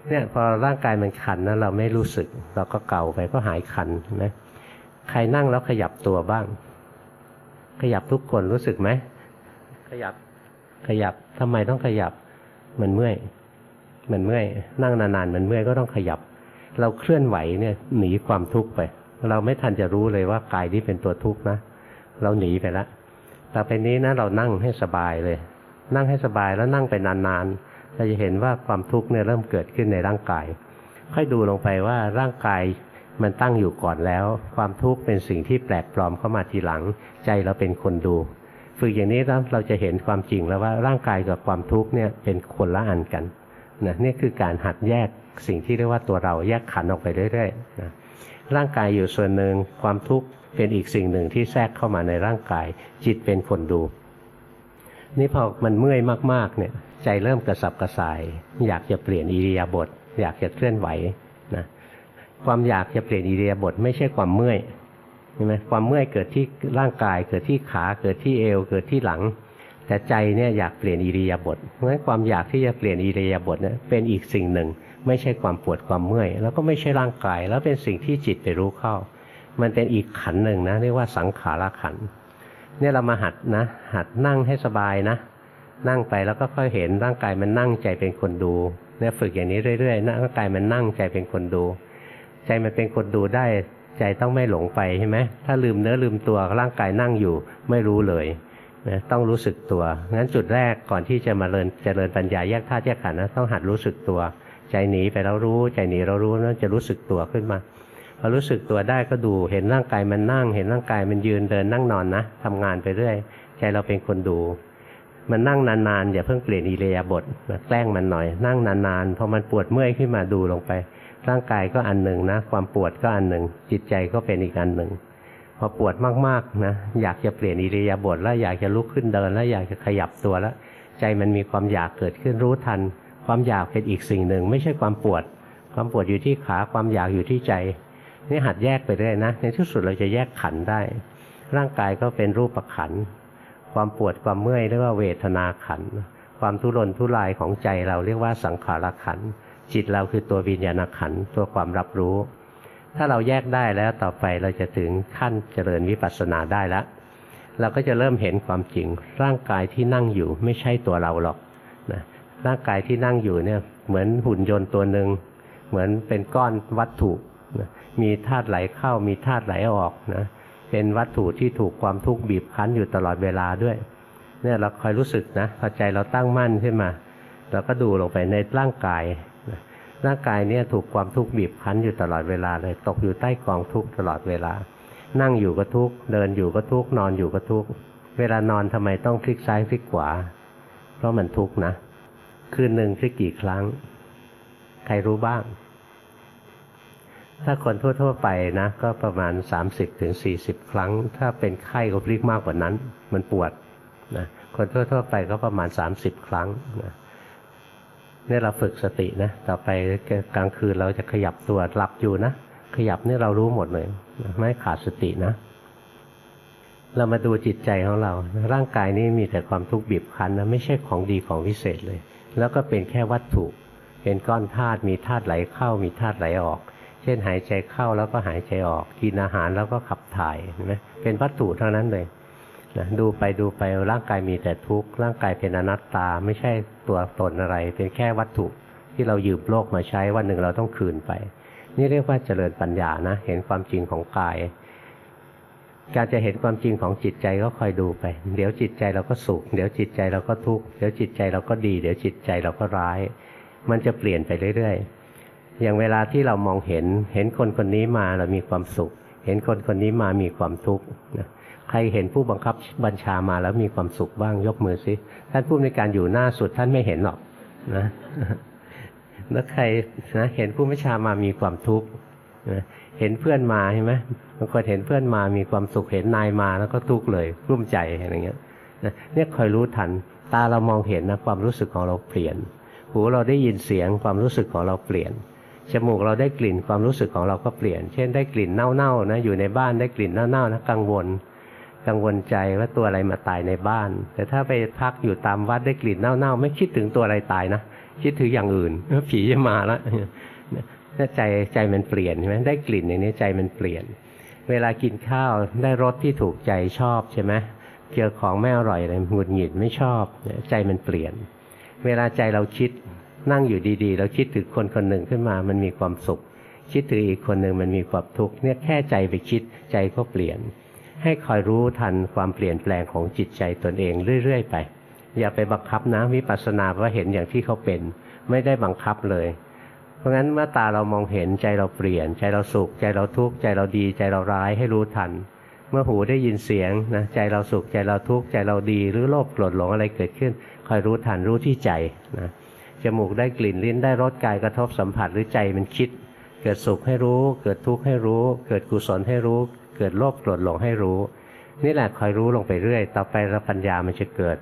เนี่ยพอร่างกายมันคันนะเราไม่รู้สึก เราก็เกาไปก็หายคันนะใครนั่งแล้วขยับตัวบ้าง ขยับทุกคนรู้สึกไหมขยับขยับทำไมต้องขยับมันเมื่อยมันเมื่อยนั่งนานๆมันเมื่อยก็ต้องขยับ เราเคลื่อนไหวเนี่ยหนีความทุกข์ไป เราไม่ทันจะรู้เลยว่ากายนี้เป็นตัวทุกข์นะเราหนีไปแล้ว ต่อไปนี้นะเรานั่งให้สบายเลย นั่งให้สบายแล้วนั่งไปนานๆเราจะเห็นว่าความทุกข์เนี่ยเริ่มเกิดขึ้นในร่างกาย ค่อยดูลงไปว่าร่างกายมันตั้งอยู่ก่อนแล้ว ความทุกข์เป็นสิ่งที่แปลกปลอมเข้ามาทีหลัง ใจเราเป็นคนดู ฝึกอย่างนี้แล้วเราจะเห็นความจริงแล้วว่าร่างกายกับความทุกข์เนี่ยเป็นคนละอันกันนะนี่คือการหัดแยกสิ่งที่เรียกว่าตัวเราแยกขันออกไปเรื่อยๆนะร่างกายอยู่ส่วนหนึ่งความทุกข์ เป็นอีกสิ่งหนึ่งที่แทรกเข้ามาในร่างกาย จิตเป็นคนดู นี่พอมันเมื่อยมากๆเนี่ยใจเริ่มกระสับกระส่าย อยากจะเปลี่ยนอิริยาบถอยากจะเคลื่อนไหวนะความอยากจะเปลี่ยนอิริยาบถไม่ใช่ความเมื่อยใช่ไหมความเมื่อยเกิดที่ร่างกาย เกิดที่ขาเกิดที่เอว เกิดที่หลัง แต่ใจเนี่ยอยากเปลี่ยนอิริยาบถเพราะฉะนั้นความอยากที่จะเปลี่ยนอิริยาบถเนี่ยเป็นอีกสิ่งหนึ่ง ไม่ใช่ความปวดความเมื่อย แล้วก็ไม่ใช่ร่างกาย แล้วเป็นสิ่งที่จิตไปรู้เข้า มันเป็นอีกขันหนึ่งนะ เรียกว่าสังขารขันเนี่ยเรามาหัดนะ หัดนั่งให้สบายนะ นั่งไปแล้วก็ค่อยเห็นร่างกายมันนั่งใจเป็นคนดูเนี่ยฝึกอย่างนี้เรื่อยๆร่างกายมันนั่งใจเป็นคนดู ใจมันเป็นคนดูได้ ใจต้องไม่หลงไปใช่ไหมถ้าลืมเนื้อลืมตัวร่างกายนั่งอยู่ไม่รู้เลยนะต้องรู้สึกตัว งั้นจุดแรกก่อนที่จะมาเริญเจริญปัญญาแยกธาตุแยกขันธ์นะต้องหัดรู้สึกตัว ใจหนีไปแล้วรู้ ใจหนีเรารู้นั่นจะรู้สึกตัวขึ้นมา พอรู้สึกตัวได้ก็ดูเห็นร่างกายมันนั่ง เห็นร่างกายมันยืนเดินนั่งนอนนะทำงานไปเรื่อยใจเราเป็นคนดู มันนั่งนานๆอย่าเพิ่งเปลี่ยนอิเลียบทแกล้งมันหน่อย นั่งนานๆพอมันปวดเมื่อยขึ้นมาดูลงไป ร่างกายก็อันหนึ่งนะ ความปวดก็อันหนึ่ง จิตใจก็เป็นอีกอันหนึ่งพอปวดมากๆนะอยากจะเปลี่ยนอิริยาบถแล้วอยากจะลุกขึ้นเดิน แล้วอยากจะขยับตัวแล้ว ใจมันมีความอยากเกิดขึ้นรู้ทัน ความอยากเป็นอีกสิ่งหนึ่ง ไม่ใช่ความปวด ความปวดอยู่ที่ขาความอยากอยู่ที่ใจ นี่หัดแยกไปเรื่อยนะในที่สุดเราจะแยกขันได้ ร่างกายก็เป็นรูปขันความปวดความเมื่อยเรียกว่าเวทนาขันความทุรนทุรายของใจเราเรียกว่าสังขารขันจิตเราคือตัววิญญาณขันตัวความรับรู้ ถ้าเราแยกได้แล้วต่อไปเราจะถึงขั้นเจริญวิปัสสนาได้แล้วเราก็จะเริ่มเห็นความจริง ร่างกายที่นั่งอยู่ไม่ใช่ตัวเราหรอกนะร่างกายที่นั่งอยู่เนี่ยเหมือนหุ่นยนต์ตัวหนึ่งเหมือนเป็นก้อนวัตถุนะ มีธาตุไหลเข้ามีธาตุไหลออกนะเป็นวัตถุที่ถูกความทุกข์บีบคั้นอยู่ตลอดเวลาด้วยเนี่ยเราคอยรู้สึกนะพอใจเราตั้งมั่นขึ้นมา เราก็ดูลงไปในร่างกายร่างกายเนี่ยถูกความทุกข์บีบคั้นอยู่ตลอดเวลาเลยตกอยู่ใต้กองทุกข์ตลอดเวลา นั่งอยู่ก็ทุกข์เดินอยู่ก็ทุกข์นอนอยู่ก็ทุกข์เวลานอนทำไมต้องพลิกซ้ายพลิกขวา เพราะมันทุกข์นะ คืนหนึ่งพลิกกี่ครั้ง ใครรู้บ้าง ถ้าคนทั่วๆไปนะก็ประมาณ 30-40ถึงครั้ง ถ้าเป็นไข้ก็พลิกมากกว่านั้น มันปวดนะคนทั่วๆไปก็ประมาณ 30 ครั้งนะนี่เราฝึกสตินะต่อไปกลางคืนเราจะขยับตัวหลับอยู่นะขยับนี่เรารู้หมดเลยไม่ขาดสตินะ เรามาดูจิตใจของเรา ร่างกายนี้มีแต่ความทุกข์บีบคั้นนะไม่ใช่ของดีของวิเศษเลย แล้วก็เป็นแค่วัตถุ เป็นก้อนธาตุมีธาตุไหลเข้ามีธาตุไหลออก เช่นหายใจเข้าแล้วก็หายใจออก กินอาหารแล้วก็ขับถ่ายเห็นไหมเป็นวัตถุเท่านั้นเลยนะดูไปดูไปร่างกายมีแต่ทุกข์ร่างกายเป็นอนัตตาไม่ใช่ตัวตนอะไร เป็นแค่วัตถุที่เรายืมโลกมาใช้วันหนึ่งเราต้องคืนไป นี่เรียกว่าเจริญปัญญานะ เห็นความจริงของกาย การจะเห็นความจริงของจิตใจก็คอยดูไป เดี๋ยวจิตใจเราก็สุข เดี๋ยวจิตใจเราก็ทุกข์เดี๋ยวจิตใจเราก็ดี เดี๋ยวจิตใจเราก็ร้าย มันจะเปลี่ยนไปเรื่อยๆ อย่างเวลาที่เรามองเห็น เห็นคนคนนี้มาเรามีความสุข เห็นคนคนนี้มามีความทุกข์ใครเห็นผู้บังคับบัญชามาแล้วมีความสุขบ้างยกมือสิท่านผู้ในการอยู่หน้าสุดท่านไม่เห็นหรอกนะแล้วใครนะเห็นผู้บัญชามามีความทุกข์เห็นเพื่อนมาใช่ไหมบางคนเห็นเพื่อนมามีความสุขเห็นนายมาแล้วก็ทุกข์เลยรุ่มใจอะไรเงี้ยเนี่ยคอยรู้ทันตาเรามองเห็นนะความรู้สึกของเราเปลี่ยน หูเราได้ยินเสียงความรู้สึกของเราเปลี่ยน จมูกเราได้กลิ่นความรู้สึกของเราก็เปลี่ยน เช่นได้กลิ่นเน่าๆนะอยู่ในบ้านได้กลิ่นเน่าๆนะกังวล กังวลใจว่าตัวอะไรมาตายในบ้าน แต่ถ้าไปพักอยู่ตามวัดได้กลิ่นเน่าๆไม่คิดถึงตัวอะไรตายนะคิดถึงอย่างอื่นผีจะมาล้วถ้าใจใจมันเปลี่ยนใช่ไหมได้กลิ่นอย่างนี้ใจมันเปลี่ยน เวลากินข้าวได้รสที่ถูกใจชอบใช่ไหมเจอของไม่อร่อยอะไรหงุดหงิดไม่ชอบ ใจมันเปลี่ยน เวลาใจเราคิด นั่งอยู่ดีๆเราคิดถึงคนคนหนึ่งขึ้นมา มันมีความสุข คิดถึงอีกคนหนึ่งมันมีความทุกข์เนี่ยแค่ใจไปคิดใจก็เปลี่ยน ให้คอยรู้ทันความเปลี่ยนแปลงของจิตใจตนเองเรื่อยๆไป อย่าไปบังคับนะวิปัสสนาว่าเห็นอย่างที่เขาเป็น ไม่ได้บังคับเลย เพราะงั้นเมื่อตาเรามองเห็นใจเราเปลี่ยน ใจเราสุข ใจเราทุกข์ใจเราดี ใจเราร้ายให้รู้ทันเมื่อหูได้ยินเสียงนะใจเราสุขใจเราทุกข์ใจเราดีหรือโลภโกรธหลงอะไรเกิดขึ้นคอยรู้ทันรู้ที่ใจนะ จมูกได้กลิ่นลิ้นได้รสกายกระทบสัมผัสหรือใจมันคิด เกิดสุขให้รู้ เกิดทุกข์ให้รู้ เกิดกุศลให้รู้ เกิดโลภโกรธหลงให้รู้ นี่แหละคอยรู้ลงไปเรื่อย ต่อไปราปัญญามันจะเกิด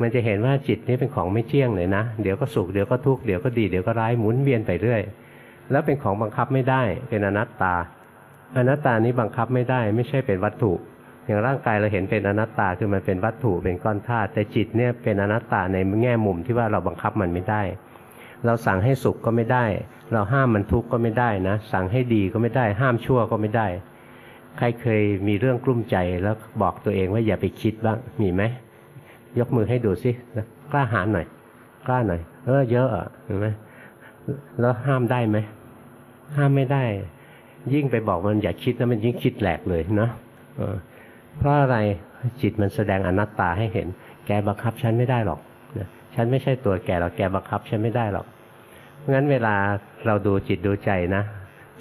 มันจะเห็นว่าจิตนี้เป็นของไม่เที่ยงเลยนะเดี๋ยวก็สุขเดี๋ยวก็ทุกข์เดี๋ยวก็ดีเดี๋ยวก็ร้ายหมุนเวียนไปเรื่อยแล้วเป็นของบังคับไม่ได้เป็นอนัตตา อนัตตานี้บังคับไม่ได้ ไม่ใช่เป็นวัตถุ อย่างร่างกายเราเห็นเป็นอนัตตาคือมันเป็นวัตถุเป็นก้อนธาตุแต่จิตเนี่ยเป็นอนัตตาในแง่มุมที่ว่าเราบังคับมันไม่ได้ เราสั่งให้สุขก็ไม่ได้ เราห้ามมันทุกข์ก็ไม่ได้นะ สั่งให้ดีก็ไม่ได้ ห้ามชั่วก็ไม่ได้ ใครเคยมีเรื่องกลุ้มใจแล้วบอกตัวเองว่าอย่าไปคิดบ้างมีไหมยกมือให้ดูสิกล้าหาญหน่อย กล้าหน่อยเออเยอะเห็นไหมแล้วห้ามได้ไหมห้ามไม่ได้ ยิ่งไปบอกมันอย่าคิดนะมันยิ่งคิดแหลกเลยเนาะเพราะอะไรจิตมันแสดงอนัตตาให้เห็น แกบังคับฉันไม่ได้หรอกฉันไม่ใช่ตัวแกหรอกแกบังคับฉันไม่ได้หรอกเพราะงั้นเวลาเราดูจิตดูใจนะ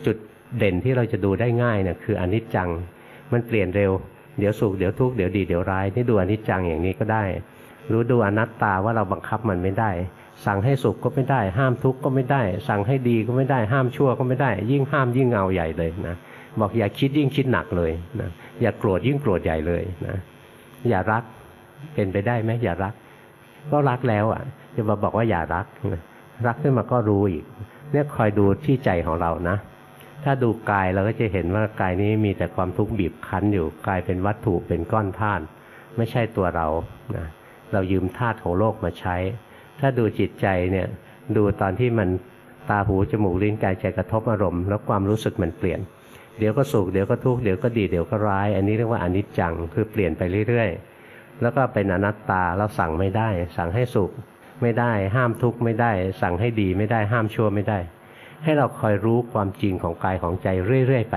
จุดเด่นที่เราจะดูได้ง่ายเนี่ยคืออนิจจัง มันเปลี่ยนเร็วเดี๋ยวสุขเดี๋ยวทุกข์เดี๋ยวดีเดี๋ยวร้ายนี่ดูอนิจจังอย่างนี้ก็ได้ รู้ดูอนัตตาว่าเราบังคับมันไม่ได้ สั่งให้สุขก็ไม่ได้ ห้ามทุกข์ก็ไม่ได้ สั่งให้ดีก็ไม่ได้ห้ามชั่วก็ไม่ได้ ยิ่งห้ามยิ่งเงาใหญ่เลยนะบอกอย่าคิดยิ่งคิดหนักเลยนะ อย่าโกรธยิ่งโกรธใหญ่เลยนะอย่ารักเป็นไปได้ไหมอย่ารัก ก็รักแล้วอะจะมาบอกว่าอย่ารัก รักขึ้นมาก็รู้อีก เนี่ยคอยดูที่ใจของเรานะ ถ้าดูกายเราก็จะเห็นว่ากายนี้มีแต่ความทุกข์บีบคั้นอยู่กายเป็นวัตถุเป็นก้อนธาตุไม่ใช่ตัวเรานะเรายืมธาตุของโลกมาใช้ ถ้าดูจิตใจเนี่ยดูตอนที่มันตาหูจมูกลิ้นกายใจกระทบอารมณ์ แล้วความรู้สึกมันเปลี่ยน เดี๋ยวก็สุขเดี๋ยวก็ทุกข์เดี๋ยวก็ดีเดี๋ยวก็ร้าย อันนี้เรียกว่าอนิจจังคือเปลี่ยนไปเรื่อยๆ แล้วก็เป็นอนัตตาเราสั่งไม่ได้ สั่งให้สุขไม่ได้ ห้ามทุกข์ไม่ได้ สั่งให้ดีไม่ได้ ห้ามชั่วไม่ได้ ให้เราคอยรู้ความจริงของกายของใจเรื่อยๆไป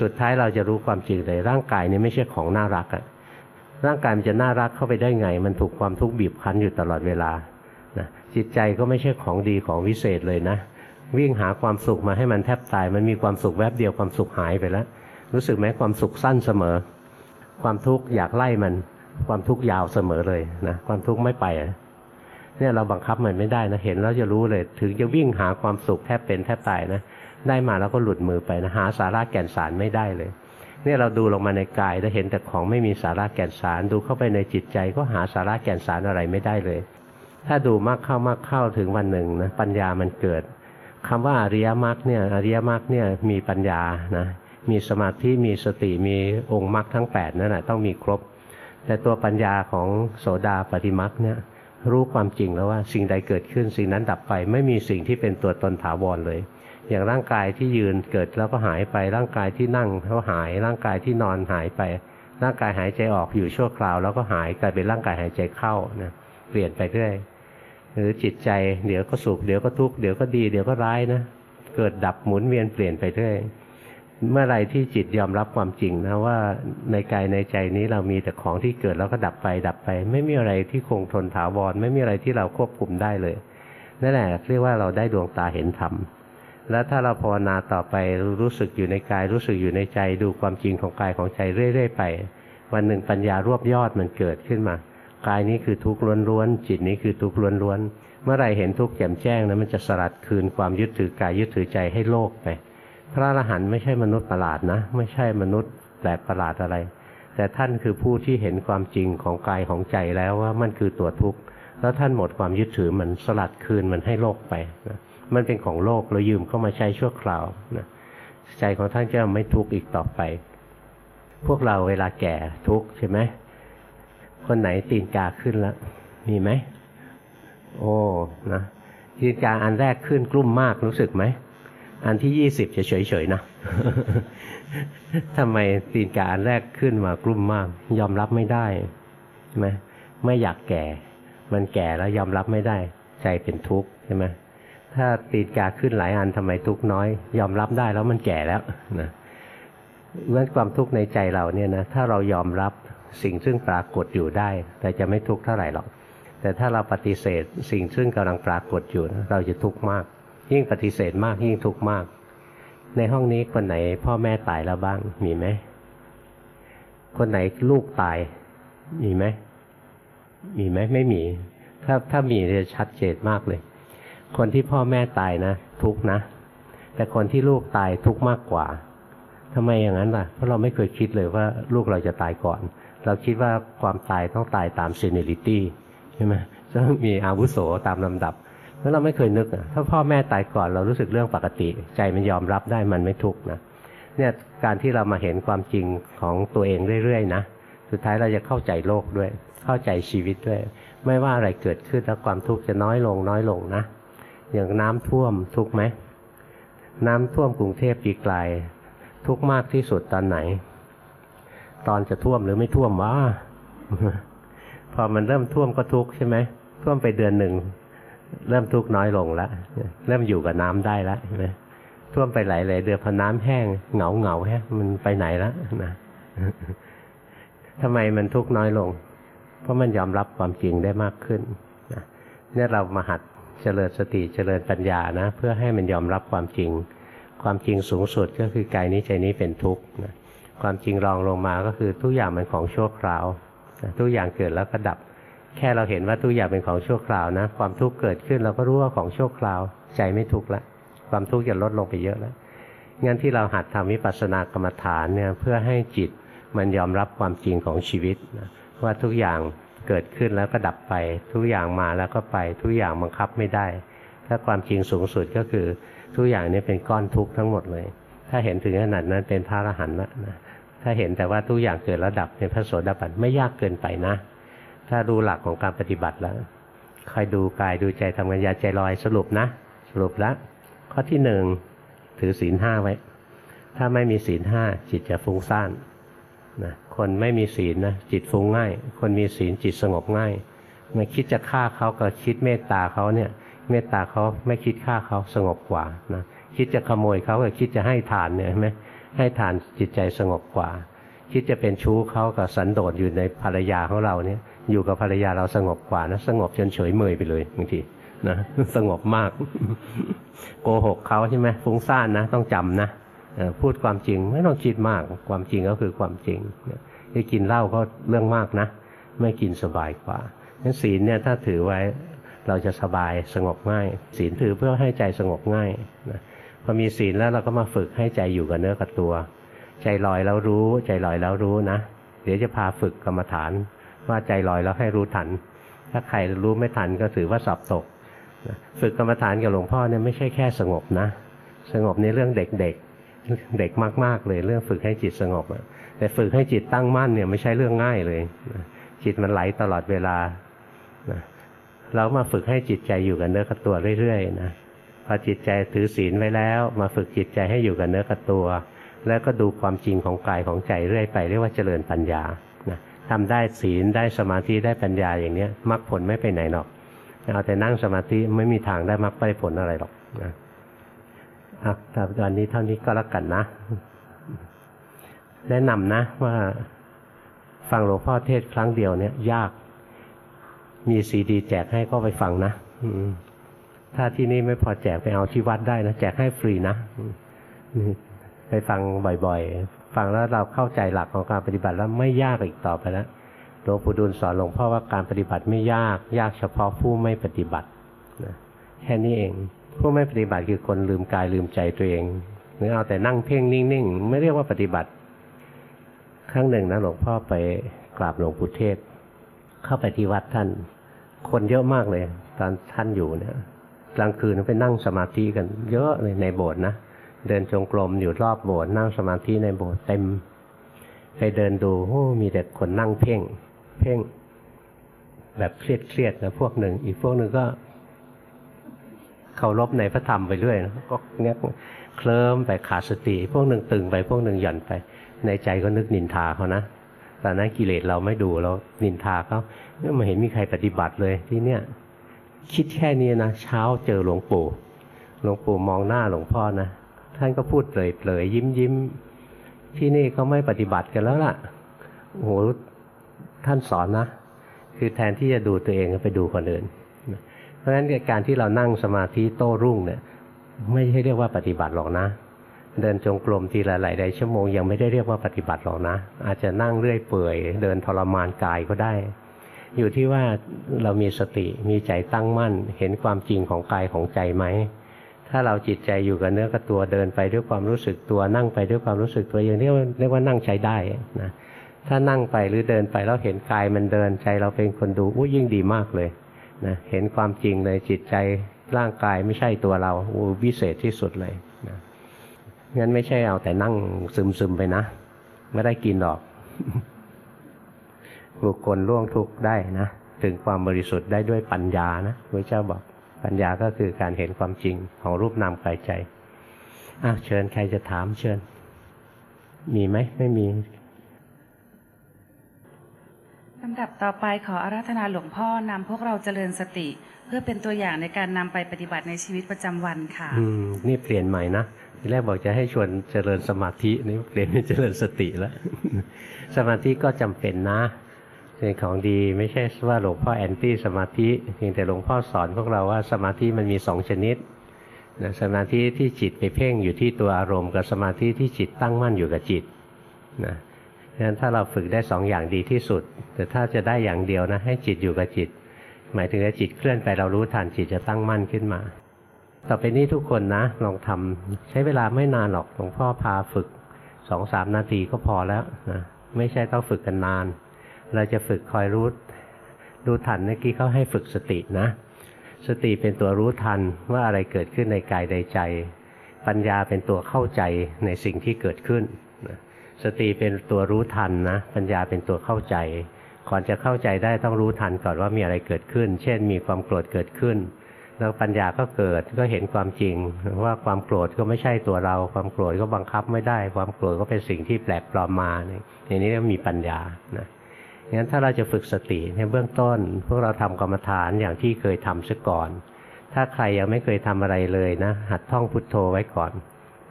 สุดท้ายเราจะรู้ความจริงเลยร่างกายนี้ไม่ใช่ของน่ารักอะร่างกายมันจะน่ารักเข้าไปได้ไง มันถูกความทุกข์บีบคั้นอยู่ตลอดเวลานะจิตใจก็ไม่ใช่ของดีของวิเศษเลยนะ วิ่งหาความสุขมาให้มันแทบตาย มันมีความสุขแวบเดียวความสุขหายไปแล้ว รู้สึกไหมความสุขสั้นเสมอ ความทุกข์อยากไล่มัน ความทุกข์ยาวเสมอเลยนะความทุกข์ไม่ไปเนี่ยเราบังคับมันไม่ได้นะเห็นแล้วจะรู้เลย ถึงจะวิ่งหาความสุขแทบเป็นแทบตายนะได้มาแล้วก็หลุดมือไปนะหาสาระแก่นสารไม่ได้เลยเนี่ยเราดูลงมาในกายแล้วเห็นแต่ของไม่มีสาระแก่นสาร ดูเข้าไปในจิตใจก็หาสาระแก่นสารอะไรไม่ได้เลย ถ้าดูมากเข้ามากเข้าถึงวันหนึ่งนะปัญญามันเกิด คำว่าอริยมรรคเนี่ยอริยมรรคเนี่ยมีปัญญานะมีสมาธิมีสติมีองค์มรรคทั้ง8นั่นแหละต้องมีครบ แต่ตัวปัญญาของโสดาปฏิมรรคเนี่ยรู้ความจริงแล้วว่าสิ่งใดเกิดขึ้นสิ่งนั้นดับไป ไม่มีสิ่งที่เป็นตัวตนถาวรเลย อย่างร่างกายที่ยืนเกิดแล้วก็หายไปร่างกายที่นั่งก็หาย ร่างกายที่นอนหายไป ร่างกายหายใจออกอยู่ชั่วคราว แล้วก็หายกลายเป็นร่างกายหายใจเข้านะเปลี่ยนไปเรื่อย หรือจิตใจเดี๋ยวก็สุขเดี๋ยวก็ทุกข์เดี๋ยวก็ดีเดี๋ยวก็ร้ายนะเกิดดับหมุนเวียนเปลี่ยนไปเรื่อยเมื่อไรที่จิตยอมรับความจริงนะว่าในกายในใจนี้เรามีแต่ของที่เกิดแล้วก็ดับไปดับไป ไม่มีอะไรที่คงทนถาวร ไม่มีอะไรที่เราควบคุมได้เลยนั่นแหละเรียกว่าเราได้ดวงตาเห็นธรรมแล้วถ้าเราภาวนาต่อไปรู้สึกอยู่ในกาย รู้สึกอยู่ในใจดูความจริงของกายของใจเรื่อย ๆ ไป วันหนึ่งปัญญารวบยอดมันเกิดขึ้นมา กายนี้คือทุกข์ล้วนๆจิตนี้คือทุกข์ล้วนๆเมื่อไรเห็นทุกข์แจ่มแจ้งนะมันจะสลัดคืนความยึดถือกายยึดถือใจให้โลกไป พระอรหันต์ไม่ใช่มนุษย์ประหลาดนะ ไม่ใช่มนุษย์แปลกประหลาดอะไร แต่ท่านคือผู้ที่เห็นความจริงของกายของใจแล้วว่ามันคือตัวทุกข์แล้วท่านหมดความยึดถือมันสลัดคืนมันให้โลกไปนะมันเป็นของโลกเรายืมเข้ามาใช้ชั่วคราวนะใจของท่านจะไม่ทุกข์อีกต่อไป พวกเราเวลาแก่ทุกข์ใช่ไหม คนไหนตีนกาขึ้นแล้ว มีไหม โอ้นะตีนกาอันแรกขึ้นกลุ้มมากรู้สึกไหม อันที่ยี่สิบจะเฉยๆนะทำไมตีนกาอันแรกขึ้นมากลุ้มมาก ยอมรับไม่ได้ใช่ไหมไม่อยากแก่ มันแก่แล้วยอมรับไม่ได้ ใจเป็นทุกข์ใช่ไหมถ้าตีนกาขึ้นหลายอันทำไมทุกข์น้อย ยอมรับได้แล้วมันแก่แล้วนะเพรื่องความทุกข์ในใจเราเนี่ยนะถ้าเรายอมรับ สิ่งซึ่งปรากฏอยู่ได้ แต่จะไม่ทุกข์เท่าไหร่หรอก แต่ถ้าเราปฏิเสธสิ่งซึ่งกำลังปรากฏอยู่ เราจะทุกข์มาก ยิ่งปฏิเสธมากยิ่งทุกข์มาก ในห้องนี้คนไหนพ่อแม่ตายแล้วบ้างมีไหมคนไหนลูกตาย มีไหมมีไหมไม่มี ถ้าถ้ามีจะชัดเจนมากเลย คนที่พ่อแม่ตายนะ ทุกข์นะ แต่คนที่ลูกตายทุกข์มากกว่าทำไมอย่างนั้นล่ะ เพราะเราไม่เคยคิดเลยว่าลูกเราจะตายก่อน เราคิดว่าความตายต้องตายตามซีเนลิตี้ใช่ไหมต้องมีอาวุโสตามลำดับแล้วเราไม่เคยนึกถ้าพ่อแม่ตายก่อนเรารู้สึกเรื่องปกติ ใจมันยอมรับได้มันไม่ทุกข์นะเนี่ยการที่เรามาเห็นความจริงของตัวเองเรื่อยๆนะสุดท้ายเราจะเข้าใจโลกด้วย เข้าใจชีวิตด้วย ไม่ว่าอะไรเกิดขึ้นแล้วความทุกข์จะน้อยลงน้อยลงนะอย่างน้ำท่วมทุกไหมน้ำท่วมกรุงเทพปีกลาย ทุกมากที่สุดตอนไหน ตอนจะท่วมหรือไม่ท่วมวะพอมันเริ่มท่วมก็ทุกข์ใช่ไหมท่วมไปเดือนหนึ่งเริ่มทุกข์น้อยลงแล้วเริ่มอยู่กับน้ำได้แล้วใช่ไหมท่วมไปหลายๆเดือนพอน้ำแห้งเหงาเหงาแฮะมันไปไหนแล้วนะทำไมมันทุกข์น้อยลง เพราะมันยอมรับความจริงได้มากขึ้นนะเนี่ยเรามาหัดเจริญสติเจริญปัญญานะ เพื่อให้มันยอมรับความจริง ความจริงสูงสุดก็คือกายนี้ใจนี้เป็นทุกข์นะ ความจริงรองลงมาก็คือทุกอย่างเป็นของชั่วคราว ทุกอย่างเกิดแล้วก็ดับ แค่เราเห็นว่าทุกอย่างเป็นของชั่วคราวนะ ความทุกข์เกิดขึ้นเราก็รู้ว่าของชั่วคราว ใจไม่ทุกข์ละ ความทุกข์จะลดลงไปเยอะแล้วงั้นที่เราหัดทำวิปัสสนากรรมฐานเนี่ยเพื่อให้จิตมันยอมรับความจริงของชีวิตนะว่าทุกอย่างเกิดขึ้นแล้วก็ดับไป ทุกอย่างมาแล้วก็ไป ทุกอย่างบังคับไม่ได้ ถ้าความจริงสูงสุดก็คือทุกอย่างนี้เป็นก้อนทุกข์ทั้งหมดเลย ถ้าเห็นถึงขนาดนั้นเป็นพระอรหันต์แล้วนะ ถ้าเห็นแต่ว่าทุกอย่างเกิดระดับในพระโสดาบันไม่ยากเกินไปนะ ถ้ารู้หลักของการปฏิบัติแล้วคอยดูกายดูใจทำกันยาใจลอยสรุปนะ สรุปแล้วข้อที่หนึ่งถือศีลห้าไว้ ถ้าไม่มีศีลห้าจิตจะฟุ้งซ่านนะคนไม่มีศีลนะจิตฟุ้งง่าย คนมีศีลจิตสงบง่ายไม่คิดจะฆ่าเขากับคิดเมตตาเขาเนี่ย เมตตาเขาไม่คิดฆ่าเขาสงบกว่านะคิดจะขโมยเขากับคิดจะให้ทานเนี่ยเห็นไหม ให้ทานจิตใจสงบกว่า คิดจะเป็นชู้เขากับสันโดษอยู่ในภรรยาของเราเนี่ย อยู่กับภรรยาเราสงบกว่านะสงบจนเฉยเมยไปเลยบางทีนะสงบมาก โกหกเขาใช่ไหมฟุ้งซ่านนะ ต้องจำนะพูดความจริงไม่ต้องคิดมาก ความจริงก็คือความจริงที่กินเหล้าก็เรื่องมากนะ ไม่กินสบายกว่างั้นศีลเนี่ยถ้าถือไว้เราจะสบายสงบง่าย ศีลถือเพื่อให้ใจสงบง่ายนะ พอมีศีลแล้วเราก็มาฝึกให้ใจอยู่กับเนื้อกับตัว ใจลอยแล้วรู้ ใจลอยแล้วรู้นะ เดี๋ยวจะพาฝึกกรรมฐาน ว่าใจลอยแล้วให้รู้ทัน ถ้าใครรู้ไม่ทันก็ถือว่าสอบตก ฝึกกรรมฐานกับหลวงพ่อเนี่ยไม่ใช่แค่สงบนะ สงบในเรื่องเด็กๆ เด็กมากๆเลยเรื่องฝึกให้จิตสงบแต่ฝึกให้จิตตั้งมั่นเนี่ยไม่ใช่เรื่องง่ายเลย จิตมันไหลตลอดเวลาเรามาฝึกให้จิตใจอยู่กับเนื้อกับตัวเรื่อยๆนะ อจิตใจถือศีลไว้แล้ว มาฝึกจิตใจให้อยู่กับเนื้อกับตัว แล้วก็ดูความจริงของกายของใจเรื่อยไปเรียกว่าเจริญปัญญาทำได้ศีลได้สมาธิได้ปัญญาอย่างนี้มรรคผลไม่ไปไหนหรอกเอาแต่นั่งสมาธิไม่มีทางได้มรรคได้ผลอะไรหรอกนะอะแต่ตอนนี้เท่านี้ก็แล้วกันนะ แนะนำนะว่าฟังหลวงพ่อเทศครั้งเดียวเนี่ย ยาก มีซีดีแจกให้ก็ไปฟังนะ ถ้าที่นี่ไม่พอแจกไปเอาที่วัดได้นะแจกให้ฟรีนะไปฟังบ่อยๆ ฟังแล้วเราเข้าใจหลักของการปฏิบัติแล้วไม่ยากอีกต่อไปแล้วหลวงปู่ดูลสอนหลวงพ่อว่าการปฏิบัติไม่ยาก ยากเฉพาะผู้ไม่ปฏิบัตินะแค่นี้เอง ผู้ไม่ปฏิบัติคือคนลืมกายลืมใจตัวเองหรือเอาแต่นั่งเพ่งนิ่งๆ ไม่เรียกว่าปฏิบัติ ครั้งหนึ่งนะหลวงพ่อไปกราบหลวงปู่เทศ เข้าไปที่วัดท่าน คนเยอะมากเลย ตอนท่านอยู่เนี่ย กลางคืนไปนั่งสมาธิกัน เยอะเลยในโบสถ์นะเดินจงกรมอยู่รอบโบสถ์นั่งสมาธิในโบสถ์เต็มไปเดินดูโอ้มีแต่คนนั่งเพ่ง เพ่ง แบบเครียดเครียดนะพวกหนึ่ง อีกพวกหนึ่งก็เคารพในพระธรรมไปเรื่อยนะก็เนี้ยเคลิ้มไปขาดสติ พวกหนึ่งตึงไปพวกหนึ่งหย่อนไป ในใจก็นึกนินทาเขานะตอนนั้นกิเลสเราไม่ดูเรานินทาเขาเนี่เห็นมีใครปฏิบัติเลยที่เนี้ย คิดแค่นี้นะเช้าเจอหลวงปู่หลวงปู่มองหน้าหลวงพ่อนะท่านก็พูดเปลยเปลยยิ้มยิ้มที่นี่เขาไม่ปฏิบัติกันแล้วล่ะโอ้โหท่านสอนนะ คือแทนที่จะดูตัวเองไปดูคนอื่น เพราะฉะนั้นการที่เรานั่งสมาธิโต้รุ่งเนี่ย ไม่ใช่เรียกว่าปฏิบัติหรอกนะ เดินจงกรมทีละหลายใดชั่วโมงยังไม่ได้เรียกว่าปฏิบัติหรอกนะ อาจจะนั่งเรื่อยเปื่อย เดินทรมานกายก็ได้ อยู่ที่ว่าเรามีสติมีใจตั้งมั่น เห็นความจริงของกายของใจไหม ถ้าเราจิตใจอยู่กับเนื้อกับตัวเดินไปด้วยความรู้สึกตัวนั่งไปด้วยความรู้สึกตัวอย่างนี้เรียกว่านั่งใช้ได้นะถ้านั่งไปหรือเดินไปแล้วเห็นกายมันเดินใจเราเป็นคนดูอู้ยิ่งดีมากเลยนะเห็นความจริงเลยจิตใจร่างกายไม่ใช่ตัวเราอู้วิเศษที่สุดเลยนะงั้นไม่ใช่เอาแต่นั่งซึมๆไปนะ ไม่ได้กินหรอก บุคคลล่วงทุกข์ได้นะ ถึงความบริสุทธิ์ได้ด้วยปัญญานะพระเจ้าบอกปัญญาก็คือการเห็นความจริงของรูปนามกายใจอะเชิญใครจะถามเชิญ มีไหมไม่มีลำดับต่อไปขออาราธนาหลวงพ่อนำพวกเราเจริญสติ เพื่อเป็นตัวอย่างในการนำไปปฏิบัติในชีวิตประจำวันค่ะ อืม นี่เปลี่ยนใหม่นะทีแรกบอกจะให้ชวนเจริญสมาธินี่เปลี่ยนเป็นเจริญสติแล้ว สมาธิก็จำเป็นนะ เป็นของดีไม่ใช่ว่าหลวงพ่อแอนตี้สมาธิเพียงแต่หลวงพ่อสอนพวกเราว่าสมาธิมันมีสองชนิดนะสมาธิที่จิตไปเพ่งอยู่ที่ตัวอารมณ์กับสมาธิที่จิตตั้งมั่นอยู่กับจิตนะงั้นถ้าเราฝึกได้สองอย่างดีที่สุด แต่ถ้าจะได้อย่างเดียวนะ ให้จิตอยู่กับจิต หมายถึงว่าจิตเคลื่อนไปเรารู้ทันจิตจะตั้งมั่นขึ้นมา ต่อไปนี้ทุกคนนะลองทำใช้เวลาไม่นานหรอกหลวงพ่อพาฝึกสองสามนาทีก็พอแล้วนะไม่ใช่ต้องฝึกกันนาน เราจะฝึกคอยรู้รู้ทันเมื่อกี้เขาให้ฝึกสตินะ สติเป็นตัวรู้ทันว่าอะไรเกิดขึ้นในกายในใจ ปัญญาเป็นตัวเข้าใจในสิ่งที่เกิดขึ้น สติเป็นตัวรู้ทันนะ ปัญญาเป็นตัวเข้าใจ ก่อนจะเข้าใจได้ต้องรู้ทันก่อนว่ามีอะไรเกิดขึ้น เช่น มีความโกรธเกิดขึ้น แล้วปัญญาก็เกิดก็เห็นความจริง ว่าความโกรธก็ไม่ใช่ตัวเรา ความโกรธก็บังคับไม่ได้ ความโกรธก็เป็นสิ่งที่แปลกปลอมมาเนี่ยอย่างนี้ก็มีปัญญานะ งั้นถ้าเราจะฝึกสติในเบื้องต้น พวกเราทำกรรมฐานอย่างที่เคยทำซะก่อน ถ้าใครยังไม่เคยทำอะไรเลยนะ หัดท่องพุทโธไว้ก่อน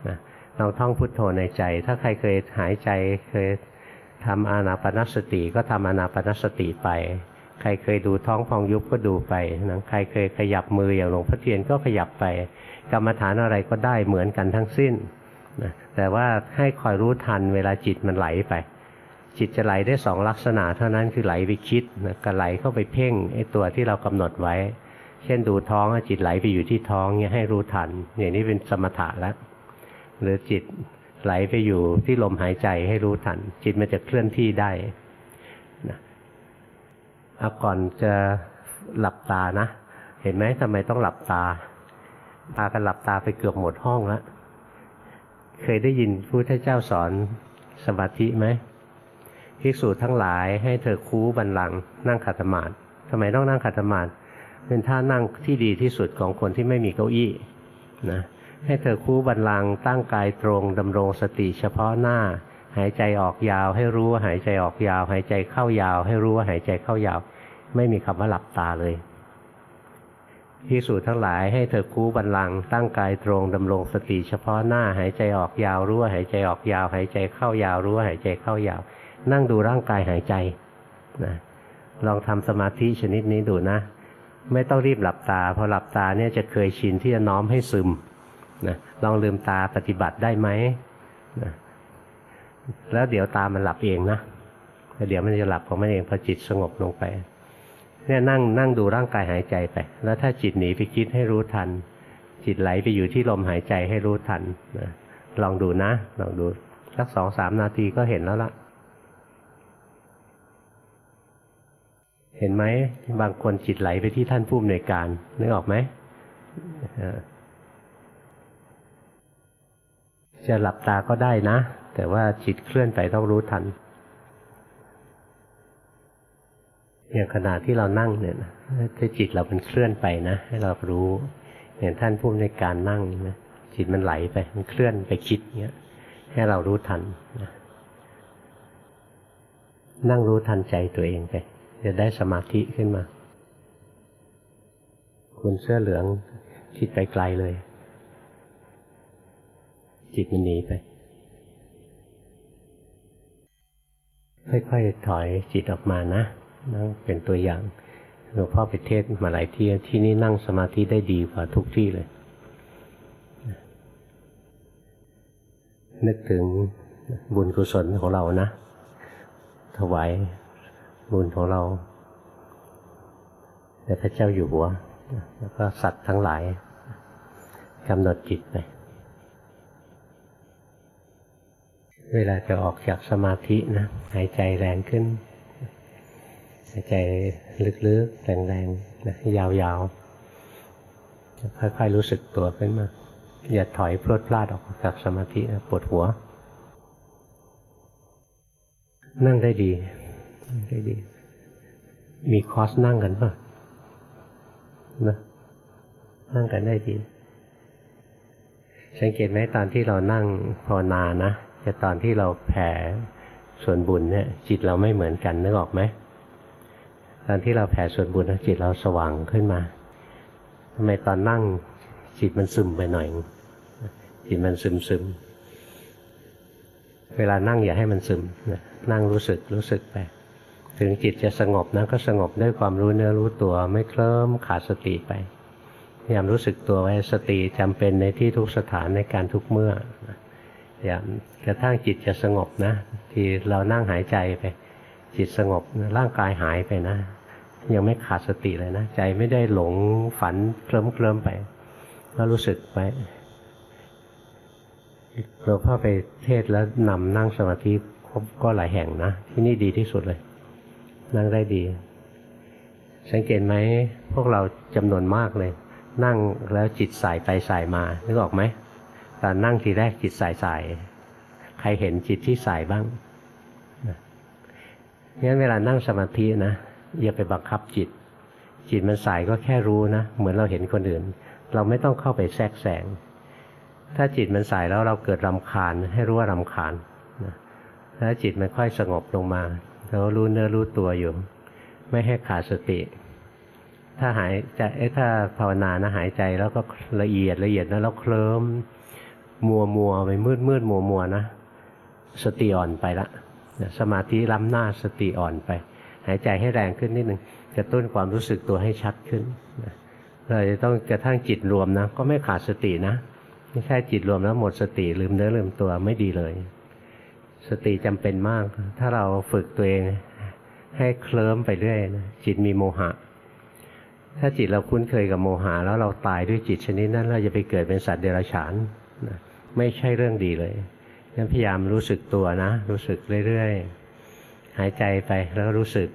นะลองท่องพุทโธในใจ ถ้าใครเคยหายใจเคยทำอานาปนสติก็ทำอานาปนสติไป ใครเคยดูท้องพองยุบก็ดูไปนะใครเคยขยับมืออย่างหลวงพ่อเทียนก็ขยับไป กรรมฐานอะไรก็ได้เหมือนกันทั้งสิ้นนะแต่ว่าให้คอยรู้ทันเวลาจิตมันไหลไป จิตจะไหลได้สองลักษณะ เท่านั้นคือไหลไปคิดนะกับไหลเข้าไปเพ่งไอ้ตัวที่เรากำหนดไว้ เช่นดูท้องจิตไหลไปอยู่ที่ท้องเนี่ยให้รู้ทัน อย่างนี้เป็นสมถะแล้วหรือจิตไหลไปอยู่ที่ลมหายใจให้รู้ทัน จิตมันจะเคลื่อนที่ได้นะเอาก่อนจะหลับตานะ เห็นไหมทำไมต้องหลับตาพากันหลับตาไปเกือบหมดห้องแล้ว เคยได้ยินพระพุทธเจ้าสอนสมาธิไหม ภิกษุทั้งหลายให้เธอคูบันลังนั่งขัดสมาธิทำไมต้องนั่งขัดสมาธิเป็นท่านั่งที่ดีที่สุดของคนที่ไม่มีเก้าอี้นะให้เธอคู่บันลังตั้งกายตรงดำรงสติเฉพาะหน้า หายใจออกยาวให้รู้ว่าหายใจออกยาว หายใจเข้ายาว ให้รู้ว่าหายใจเข้ายาว ไม่มีคำว่าหลับตาเลยพิสูจน์ทั้งหลายให้เธอคู่บันลังตั้งกายตรงดำรงสติเฉพาะหน้า หายใจออกยาวรู้ว่าหายใจออกยาว หายใจเข้ายาวรู้ว่าหายใจเข้ายาว นั่งดูร่างกายหายใจนะลองทำสมาธิชนิดนี้ดูนะ ไม่ต้องรีบหลับตา พอหลับตาเนี่ยจะเคยชินที่จะน้อมให้ซึมนะลองลืมตาปฏิบัติได้ไหมนะแล้วเดี๋ยวตามันหลับเองนะเดี๋ยวมันจะหลับของมันเองพอจิตสงบลงไปเนี่ยนั่งนั่งดูร่างกายหายใจไป แล้วถ้าจิตหนีไปคิดให้รู้ทัน จิตไหลไปอยู่ที่ลมหายใจให้รู้ทันนะลองดูนะ ลองดูสักสองสามนาทีก็เห็นแล้วล่ะ เห็นไหมบางคนจิตไหลไปที่ท่านผู้อำนวยการนึกออกไหมจะหลับตาก็ได้นะ แต่ว่าจิตเคลื่อนไปต้องรู้ทัน อย่างขณะที่เรานั่งเนี่ยถ้าจิตเราเป็นเคลื่อนไปนะ ให้เรารู้อย่างท่านผู้ในการนั่งนะจิตมันไหลไป มันเคลื่อนไปคิดเงี้ยให้เรารู้ทันนะนั่งรู้ทันใจตัวเองไป จะได้สมาธิขึ้นมาคุณเสื้อเหลืองคิดไกลๆเลย จิตมันหนีไป ค่อยๆถอยจิตออกมานะนั่งเป็นตัวอย่างหลวงพ่อไปเทศมาหลายที่ที่นี่นั่งสมาธิได้ดีกว่าทุกที่เลย นึกถึงบุญกุศลของเรานะ ถวาย บุญของเราแด่พระเจ้าอยู่หัว แล้วก็สัตว์ทั้งหลายกำหนดจิตไป เวลาจะออกจากสมาธินะ หายใจแรงขึ้น หายใจลึกๆ แรงๆนะยาวๆค่อยๆรู้สึกตัวขึ้นมา อย่าถอยพลดพลาดออกจากสมาธินะปวดหัว นั่งได้ดี ได้ดี มีคอร์สนั่งกันป่ะนะนั่งกันได้ดี สังเกตไหมตอนที่เรานั่งภาวนานะจะตอนที่เราแผ่ส่วนบุญเนี่ย จิตเราไม่เหมือนกันนึกออกไหมตอนที่เราแผ่ส่วนบุญจิตเราสว่างขึ้นมาทำไมตอนนั่งจิตมันซึมไปหน่อย จิตมันซึมซึมเวลานั่งอย่าให้มันซึมนั่งรู้สึกรู้สึกไป ถึงจิตจะสงบนะก็สงบด้วยความรู้เนื้อรู้ตัวไม่เคลิ้มขาดสติไปพยายามรู้สึกตัวไว้สติจำเป็นในที่ทุกสถานในการทุกเมื่ออย่ากระทั่งจิตจะสงบนะ ที่เรานั่งหายใจไป จิตสงบร่างกายหายไปนะ ยังไม่ขาดสติเลยนะ ใจไม่ได้หลงฝันเคลิ้มเคลิ้มไปก็รู้สึกไปหลวงพ่อไปเทศแล้วนำนั่งสมาธิก็หลายแห่งนะ ที่นี่ดีที่สุดเลย นั่งได้ดี สังเกตไหมพวกเราจำนวนมากเลย นั่งแล้วจิตสายไปสายมานึกออกไหมตอนนั่งทีแรกจิตสายสายใครเห็นจิตที่สายบ้างงั้นเวลานั่งสมาธินะอย่าไปบังคับจิต จิตมันสายก็แค่รู้นะ เหมือนเราเห็นคนอื่น เราไม่ต้องเข้าไปแทรกแซงถ้าจิตมันสายแล้วเราเกิดรำคาญให้รู้ว่ารำคาญนะถ้าจิตมันค่อยสงบลงมา เรารู้เนื้อรู้ตัวอยู่ ไม่ให้ขาดสติ ถ้าหายใจเอ้ถ้าภาวนานะหายใจแล้วก็ละเอียดละเอียดนะแล้วเคลิ้มมัวมัวไปมืดมืดมัวมัวนะสติอ่อนไปละสมาธิล้ำหน้าสติอ่อนไป หายใจให้แรงขึ้นนิดหนึ่งกระตุ้นความรู้สึกตัวให้ชัดขึ้นเราจะต้องกระทั่งจิตรวมนะ ก็ไม่ขาดสตินะ ไม่ใช่จิตรวมแล้วหมดสติลืมเนื้อลืมตัวไม่ดีเลย สติจำเป็นมาก ถ้าเราฝึกตัวเองให้เคลิ้มไปเรื่อยนะจิตมีโมหะ ถ้าจิตเราคุ้นเคยกับโมหะแล้วเราตายด้วยจิตชนิดนั้น เราจะไปเกิดเป็นสัตว์เดรัจฉานนะไม่ใช่เรื่องดีเลยงั้นพยายามรู้สึกตัวนะ รู้สึกเรื่อยๆหายใจไปแล้วรู้สึก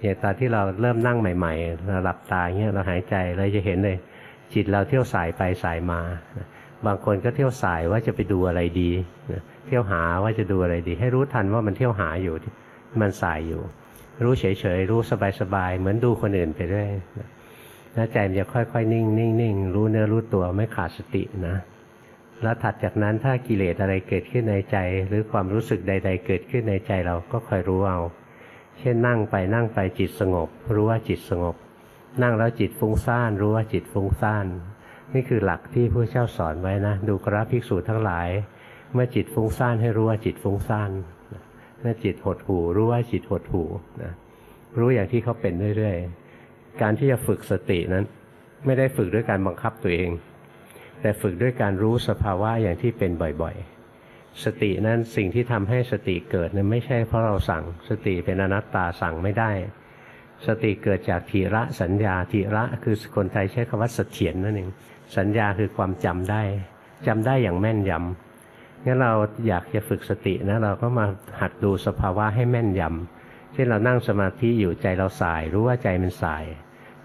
อย่างตอนที่เราเริ่มนั่งใหม่ๆเราหลับตาเงี้ยเราหายใจเราจะเห็นเลย จิตเราเที่ยวสายไปสายมา บางคนก็เที่ยวสายว่าจะไปดูอะไรดี เที่ยวหาว่าจะดูอะไรดี ให้รู้ทันว่ามันเที่ยวหาอยู่มันสายอยู่ รู้เฉยๆรู้สบายๆเหมือนดูคนอื่นไปเรื่อยแล้วใจมันจะค่อยๆ นิ่งนิ่งนิ่งรู้เนื้อรู้ตัวไม่ขาดสตินะแล้วถัดจากนั้นถ้ากิเลสอะไรเกิดขึ้นในใจ หรือความรู้สึกใด ๆ เกิดขึ้นในใจเราก็คอยรู้เอา เช่นนั่งไปนั่งไปจิตสงบ รู้ว่าจิตสงบ นั่งแล้วจิตฟุ้งซ่าน รู้ว่าจิตฟุ้งซ่าน นี่คือหลักที่พระเจ้าสอนไว้นะ ดูกราภิกษุทั้งหลาย เมื่อจิตฟุ้งซ่านให้รู้ว่าจิตฟุ้งซ่านเมื่อจิตหดหูรู้ว่าจิตหดหูนะรู้อย่างที่เขาเป็นเรื่อยๆ การที่จะฝึกสตินั้น ไม่ได้ฝึกด้วยการบังคับตัวเอง แต่ฝึกด้วยการรู้สภาวะอย่างที่เป็นบ่อยๆ สตินั้นสิ่งที่ทำให้สติเกิดนั้นไม่ใช่เพราะเราสั่ง สติเป็นอนัตตาสั่งไม่ได้ สติเกิดจากทีระสัญญาทีระคือคนไทยใช้คำว่าเสถียรนั่นเองสัญญาคือความจำได้จำได้อย่างแม่นยำ งั้นเราอยากจะฝึกสตินะเราก็มาหัดดูสภาวะให้แม่นยำเช่นเรานั่งสมาธิอยู่ใจเราสาย รู้ว่าใจมันสาย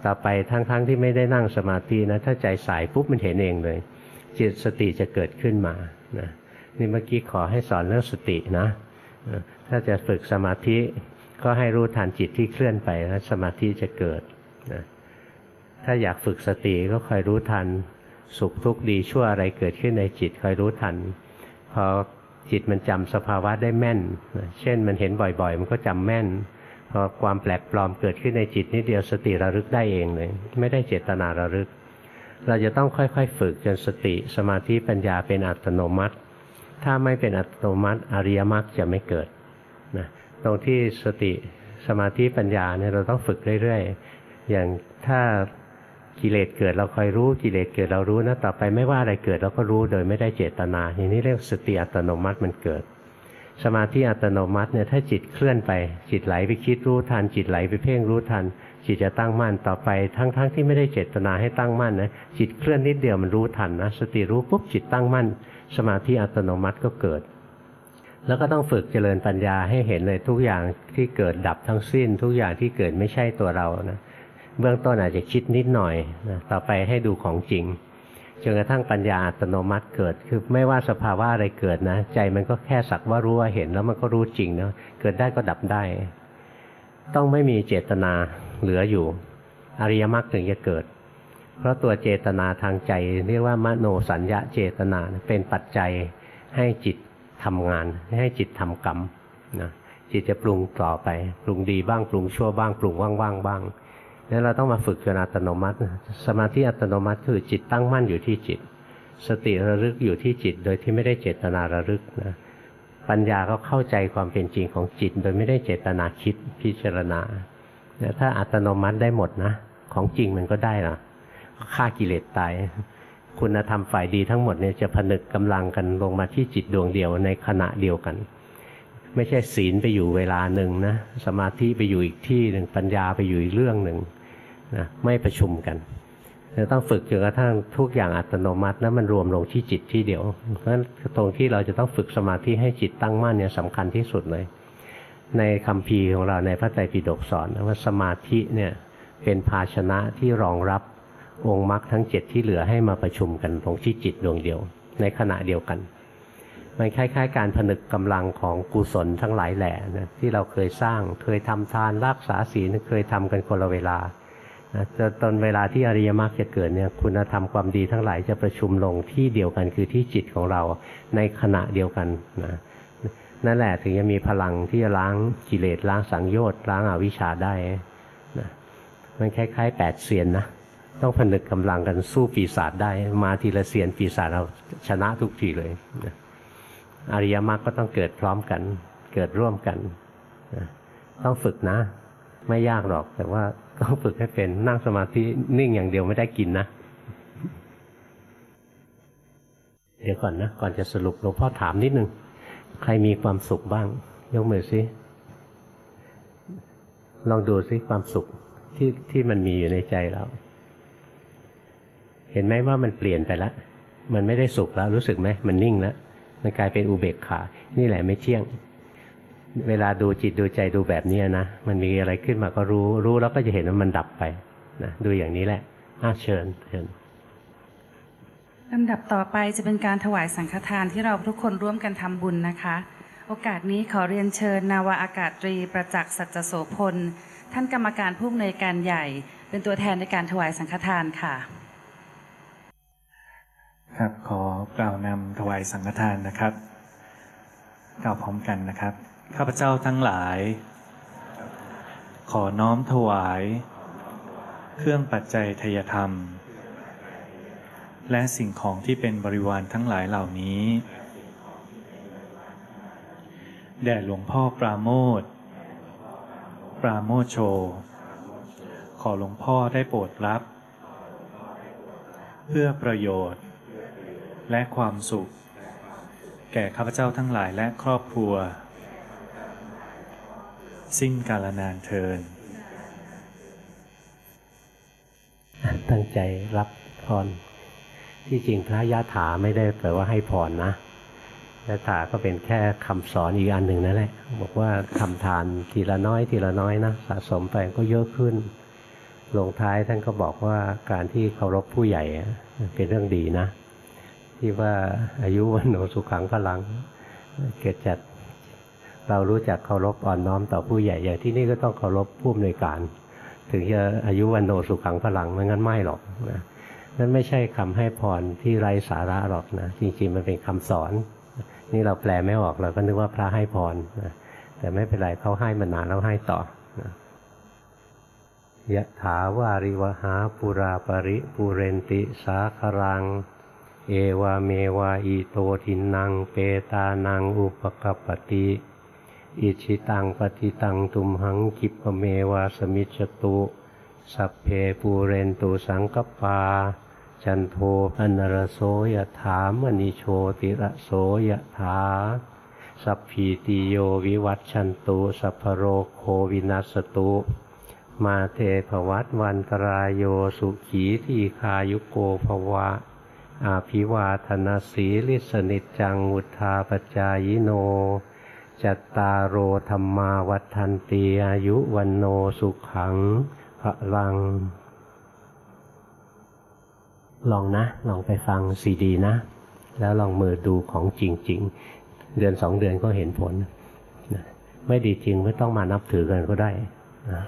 ต่อไปทั้งๆทที่ไม่ได้นั่งสมาธินะถ้าใจสายปุ๊บมันเห็นเองเลย จิตสติจะเกิดขึ้นมานะนี่เมื่อกี้ขอให้สอนเรื่องสตินะ ถ้าจะฝึกสมาธิก็ให้รู้ทันจิตที่เคลื่อนไปแล้วสมาธิจะเกิดนะถ้าอยากฝึกสติก็คอยรู้ทัน สุขทุกข์ดีชั่วอะไรเกิดขึ้นในจิตคอยรู้ทัน พอจิตมันจำสภาวะได้แม่น เช่นมันเห็นบ่อยๆ มันก็จำแม่น พอความแปลกปลอมเกิดขึ้นในจิตนิดเดียวสติระลึกได้เองเลย ไม่ได้เจตนาระลึก เราจะต้องค่อยๆ ฝึกจนสติสมาธิปัญญาเป็นอัตโนมัติ ถ้าไม่เป็นอัตโนมัติอริยมรรคจะไม่เกิดนะตรงที่สติสมาธิปัญญาเนี่ยเราต้องฝึกเรื่อยๆ อย่างถ้า กิเลสเกิดเราคอยรู้กิเลสเกิดเรารู้นะต่อไปไม่ว่าอะไรเกิดเราก็รู้โดยไม่ได้เจตนาอย่างนี้เรียกสติอัตโนมัติมันเกิด สมาธิอัตโนมัติเนี่ยถ้าจิตเคลื่อนไป จิตไหลไปคิดรู้ทัน จิตไหลไปเพ่งรู้ทัน จิตจะตั้งมั่นต่อไปทั้งๆทที่ไม่ได้เจตนาให้ตั้งมั่นนะจิตเคลื่อนนิดเดียวมันรู้ทันนะสติรู้ปุ๊บจิตตั้งมั่น สมาธิอัตโนมัติก็เกิดแล้วก็ต้องฝึกเจริญปัญญาให้เห็นเลยทุกอย่างที่เกิดดับทั้งสิ้น ทุกอย่างที่เกิดไม่ใช่ตัวเรานะ เบื้องต้นอาจจะคิดนิดหน่อยนะต่อไปให้ดูของจริงจนกระทั่งปัญญาอัตโนมัติเกิด คือไม่ว่าสภาวะอะไรเกิดนะ ใจมันก็แค่สักว่ารู้ว่าเห็นแล้วมันก็รู้จริงนะเกิดได้ก็ดับได้ ต้องไม่มีเจตนาเหลืออยู่ อริยมรรคถึงจะเกิด เพราะตัวเจตนาทางใจ เรียกว่ามโนสัญญาเจตนาเป็นปัจจัยให้จิตทำงาน ให้จิตทำกรรมนะจิตจะปรุงต่อไป ปรุงดีบ้างปรุงชั่วบ้าง ปรุงว่างๆบ้าง นั้นเราต้องมาฝึกจนอัตโนมัติ สมาธิอัตโนมัติคือจิตตั้งมั่นอยู่ที่จิต สติระลึกอยู่ที่จิต โดยที่ไม่ได้เจตนาระลึกนะปัญญาก็เข้าใจความเป็นจริงของจิต โดยไม่ได้เจตนาคิดพิจารณาถ้าอัตโนมัติได้หมดนะ ของจริงมันก็ได้นะฆ่ากิเลสตาย คุณธรรมฝ่ายดีทั้งหมดเนี่ยจะผนึกกำลังกันลงมาที่จิตดวงเดียวในขณะเดียวกัน ไม่ใช่ศีลไปอยู่เวลาหนึ่งนะ สมาธิไปอยู่อีกที่หนึ่งปัญญาไปอยู่อีกเรื่องหนึ่ง นะไม่ประชุมกันจะต้องฝึกจนกระทั่งทุกอย่างอัตโนมัติแล้วมันรวมลงที่จิตที่เดียวเพราะฉะนั้นตรงที่เราจะต้องฝึกสมาธิให้จิตตั้งมั่นเนี่ยสำคัญที่สุดเลย ในคำพีของเราในพระไตรปิฎกสอนว่าสมาธิเนี่ยเป็นภาชนะที่รองรับองค์มรรคทั้งเจ็ดที่เหลือให้มาประชุมกันตรงที่จิตดวงเดียว ในขณะเดียวกันมันคล้ายๆ การผนึกกำลังของกุศลทั้งหลายแหล่นะที่เราเคยสร้างเคยทำทานรักษาศีลเคยทำกันคนละเวลา นะจนตอนเวลาที่อริยมรรคจะเกิดเนี่ยคุณธรรมความดีทั้งหลายจะประชุมลงที่เดียวกันคือที่จิตของเราในขณะเดียวกันนะนั่นแหละถึงจะมีพลังที่จะล้างกิเลสล้างสังโยชน์ล้างอาวิชชาได้นะมันคล้ายๆแปดเสียนนะต้องผนึกกำลังกันสู้ปีศาจได้ มาทีละเสียนปีศาจเราชนะทุกทีเลยนะอริยมรรคก็ต้องเกิดพร้อมกัน เกิดร่วมกันนะต้องฝึกนะ ไม่ยากหรอก แต่ว่าต้องฝึกให้เป็นนั่งสมาธินิ่งอย่างเดียวไม่ได้กินนะ เดี๋ยวก่อนนะ ก่อนจะสรุปหลวงพ่อถามนิดนึง ใครมีความสุขบ้าง ยกมือซิลองดูซิความสุขที่ที่มันมีอยู่ในใจเราเห็นไหมว่ามันเปลี่ยนไปแล้ว มันไม่ได้สุขแล้วรู้สึกไหม มันนิ่งแล้ว มันกลายเป็นอุเบกขา นี่แหละไม่เที่ยง เวลาดูจิตดูใจดูแบบนี้นะ มันมีอะไรขึ้นมาก็รู้ รู้แล้วก็จะเห็นว่ามันดับไปนะดูอย่างนี้แหละอาเชิญเชิญลำดับต่อไปจะเป็นการถวายสังฆทานที่เราทุกคนร่วมกันทำบุญนะคะ โอกาสนี้ขอเรียนเชิญ นาวาอากาศตรีประจักษ์สัจโสพล ท่านกรรมการผู้อำนวยการใหญ่ เป็นตัวแทนในการถวายสังฆทานค่ะ ครับขอกล่าวนำถวายสังฆทานนะครับ กล่าวพร้อมกันนะครับ ข้าพเจ้าทั้งหลาย ขอน้อมถวาย เครื่องปัจจัยทยธรรม และสิ่งของที่เป็นบริวารทั้งหลายเหล่านี้ แด่หลวงพ่อปราโมทปราโมทโช ขอหลวงพ่อได้โปรดรับ เพื่อประโยชน์ และความสุข แก่ข้าพเจ้าทั้งหลายและครอบครัว สิ้นกาลนานเทินตั้งใจรับพร ที่จริงพระยะถาไม่ได้แปลว่าให้พรนะยะถาก็เป็นแค่คำสอนอีกอันหนึ่งนั่นแหละ บอกว่าทำทานทีละน้อยทีละน้อยนะสะสมไปก็เยอะขึ้น ลงท้ายท่านก็บอกว่าการที่เคารพผู้ใหญ่เป็นเรื่องดีนะ ที่ว่าอายุวันโนสุขังพลัง เกิดจาก เรารู้จักเคารพอ่อนน้อมต่อผู้ใหญ่อย่างที่นี่ก็ต้องเคารพผู้อำนวยการ ถึงจะอายุวันโนสุขังพลังไม่งั้นไม่หรอกนะนั่นไม่ใช่คำให้พรที่ไร้สาระหรอกนะจริงๆมันเป็นคำสอน นี่เราแปลไม่ออกเราก็นึกว่าพระให้พรนะแต่ไม่เป็นไรเขาให้มานานแล้วให้ต่อยะถาวาริวหาปุราปริปุเรนติสาครัง เอวะเมวะ อิโตทินนัง เปตานังอุปะกัปปะติ อิจฉิตังปัตถิตังตุมหัง ขิปปะเมวะ สะมิชฌะตุ สัพเพปูเรนตุสังกัปปา จันโทปัณณะระโส ยะถา มะณิโชติระโส ยะถา สัพพีติโยวิวัชชันตุ สัพพะโรโควินัสสะตุ มาเต ภะวัตวันตะราโยสุขีทีคายุโกภวะ อาภิวาธนาสีลิสนิจจังวุธาปจายโน จัตตารโอธรรมาวัฏันตีอายุวันโนสุขังพลัง ลองนะ ลองไปฟังซีดีนะ แล้วลองมือดูของจริง ๆ เดือนสองเดือนก็เห็นผล ไม่ดีจริงไม่ต้องมานับถือกันก็ได้นะ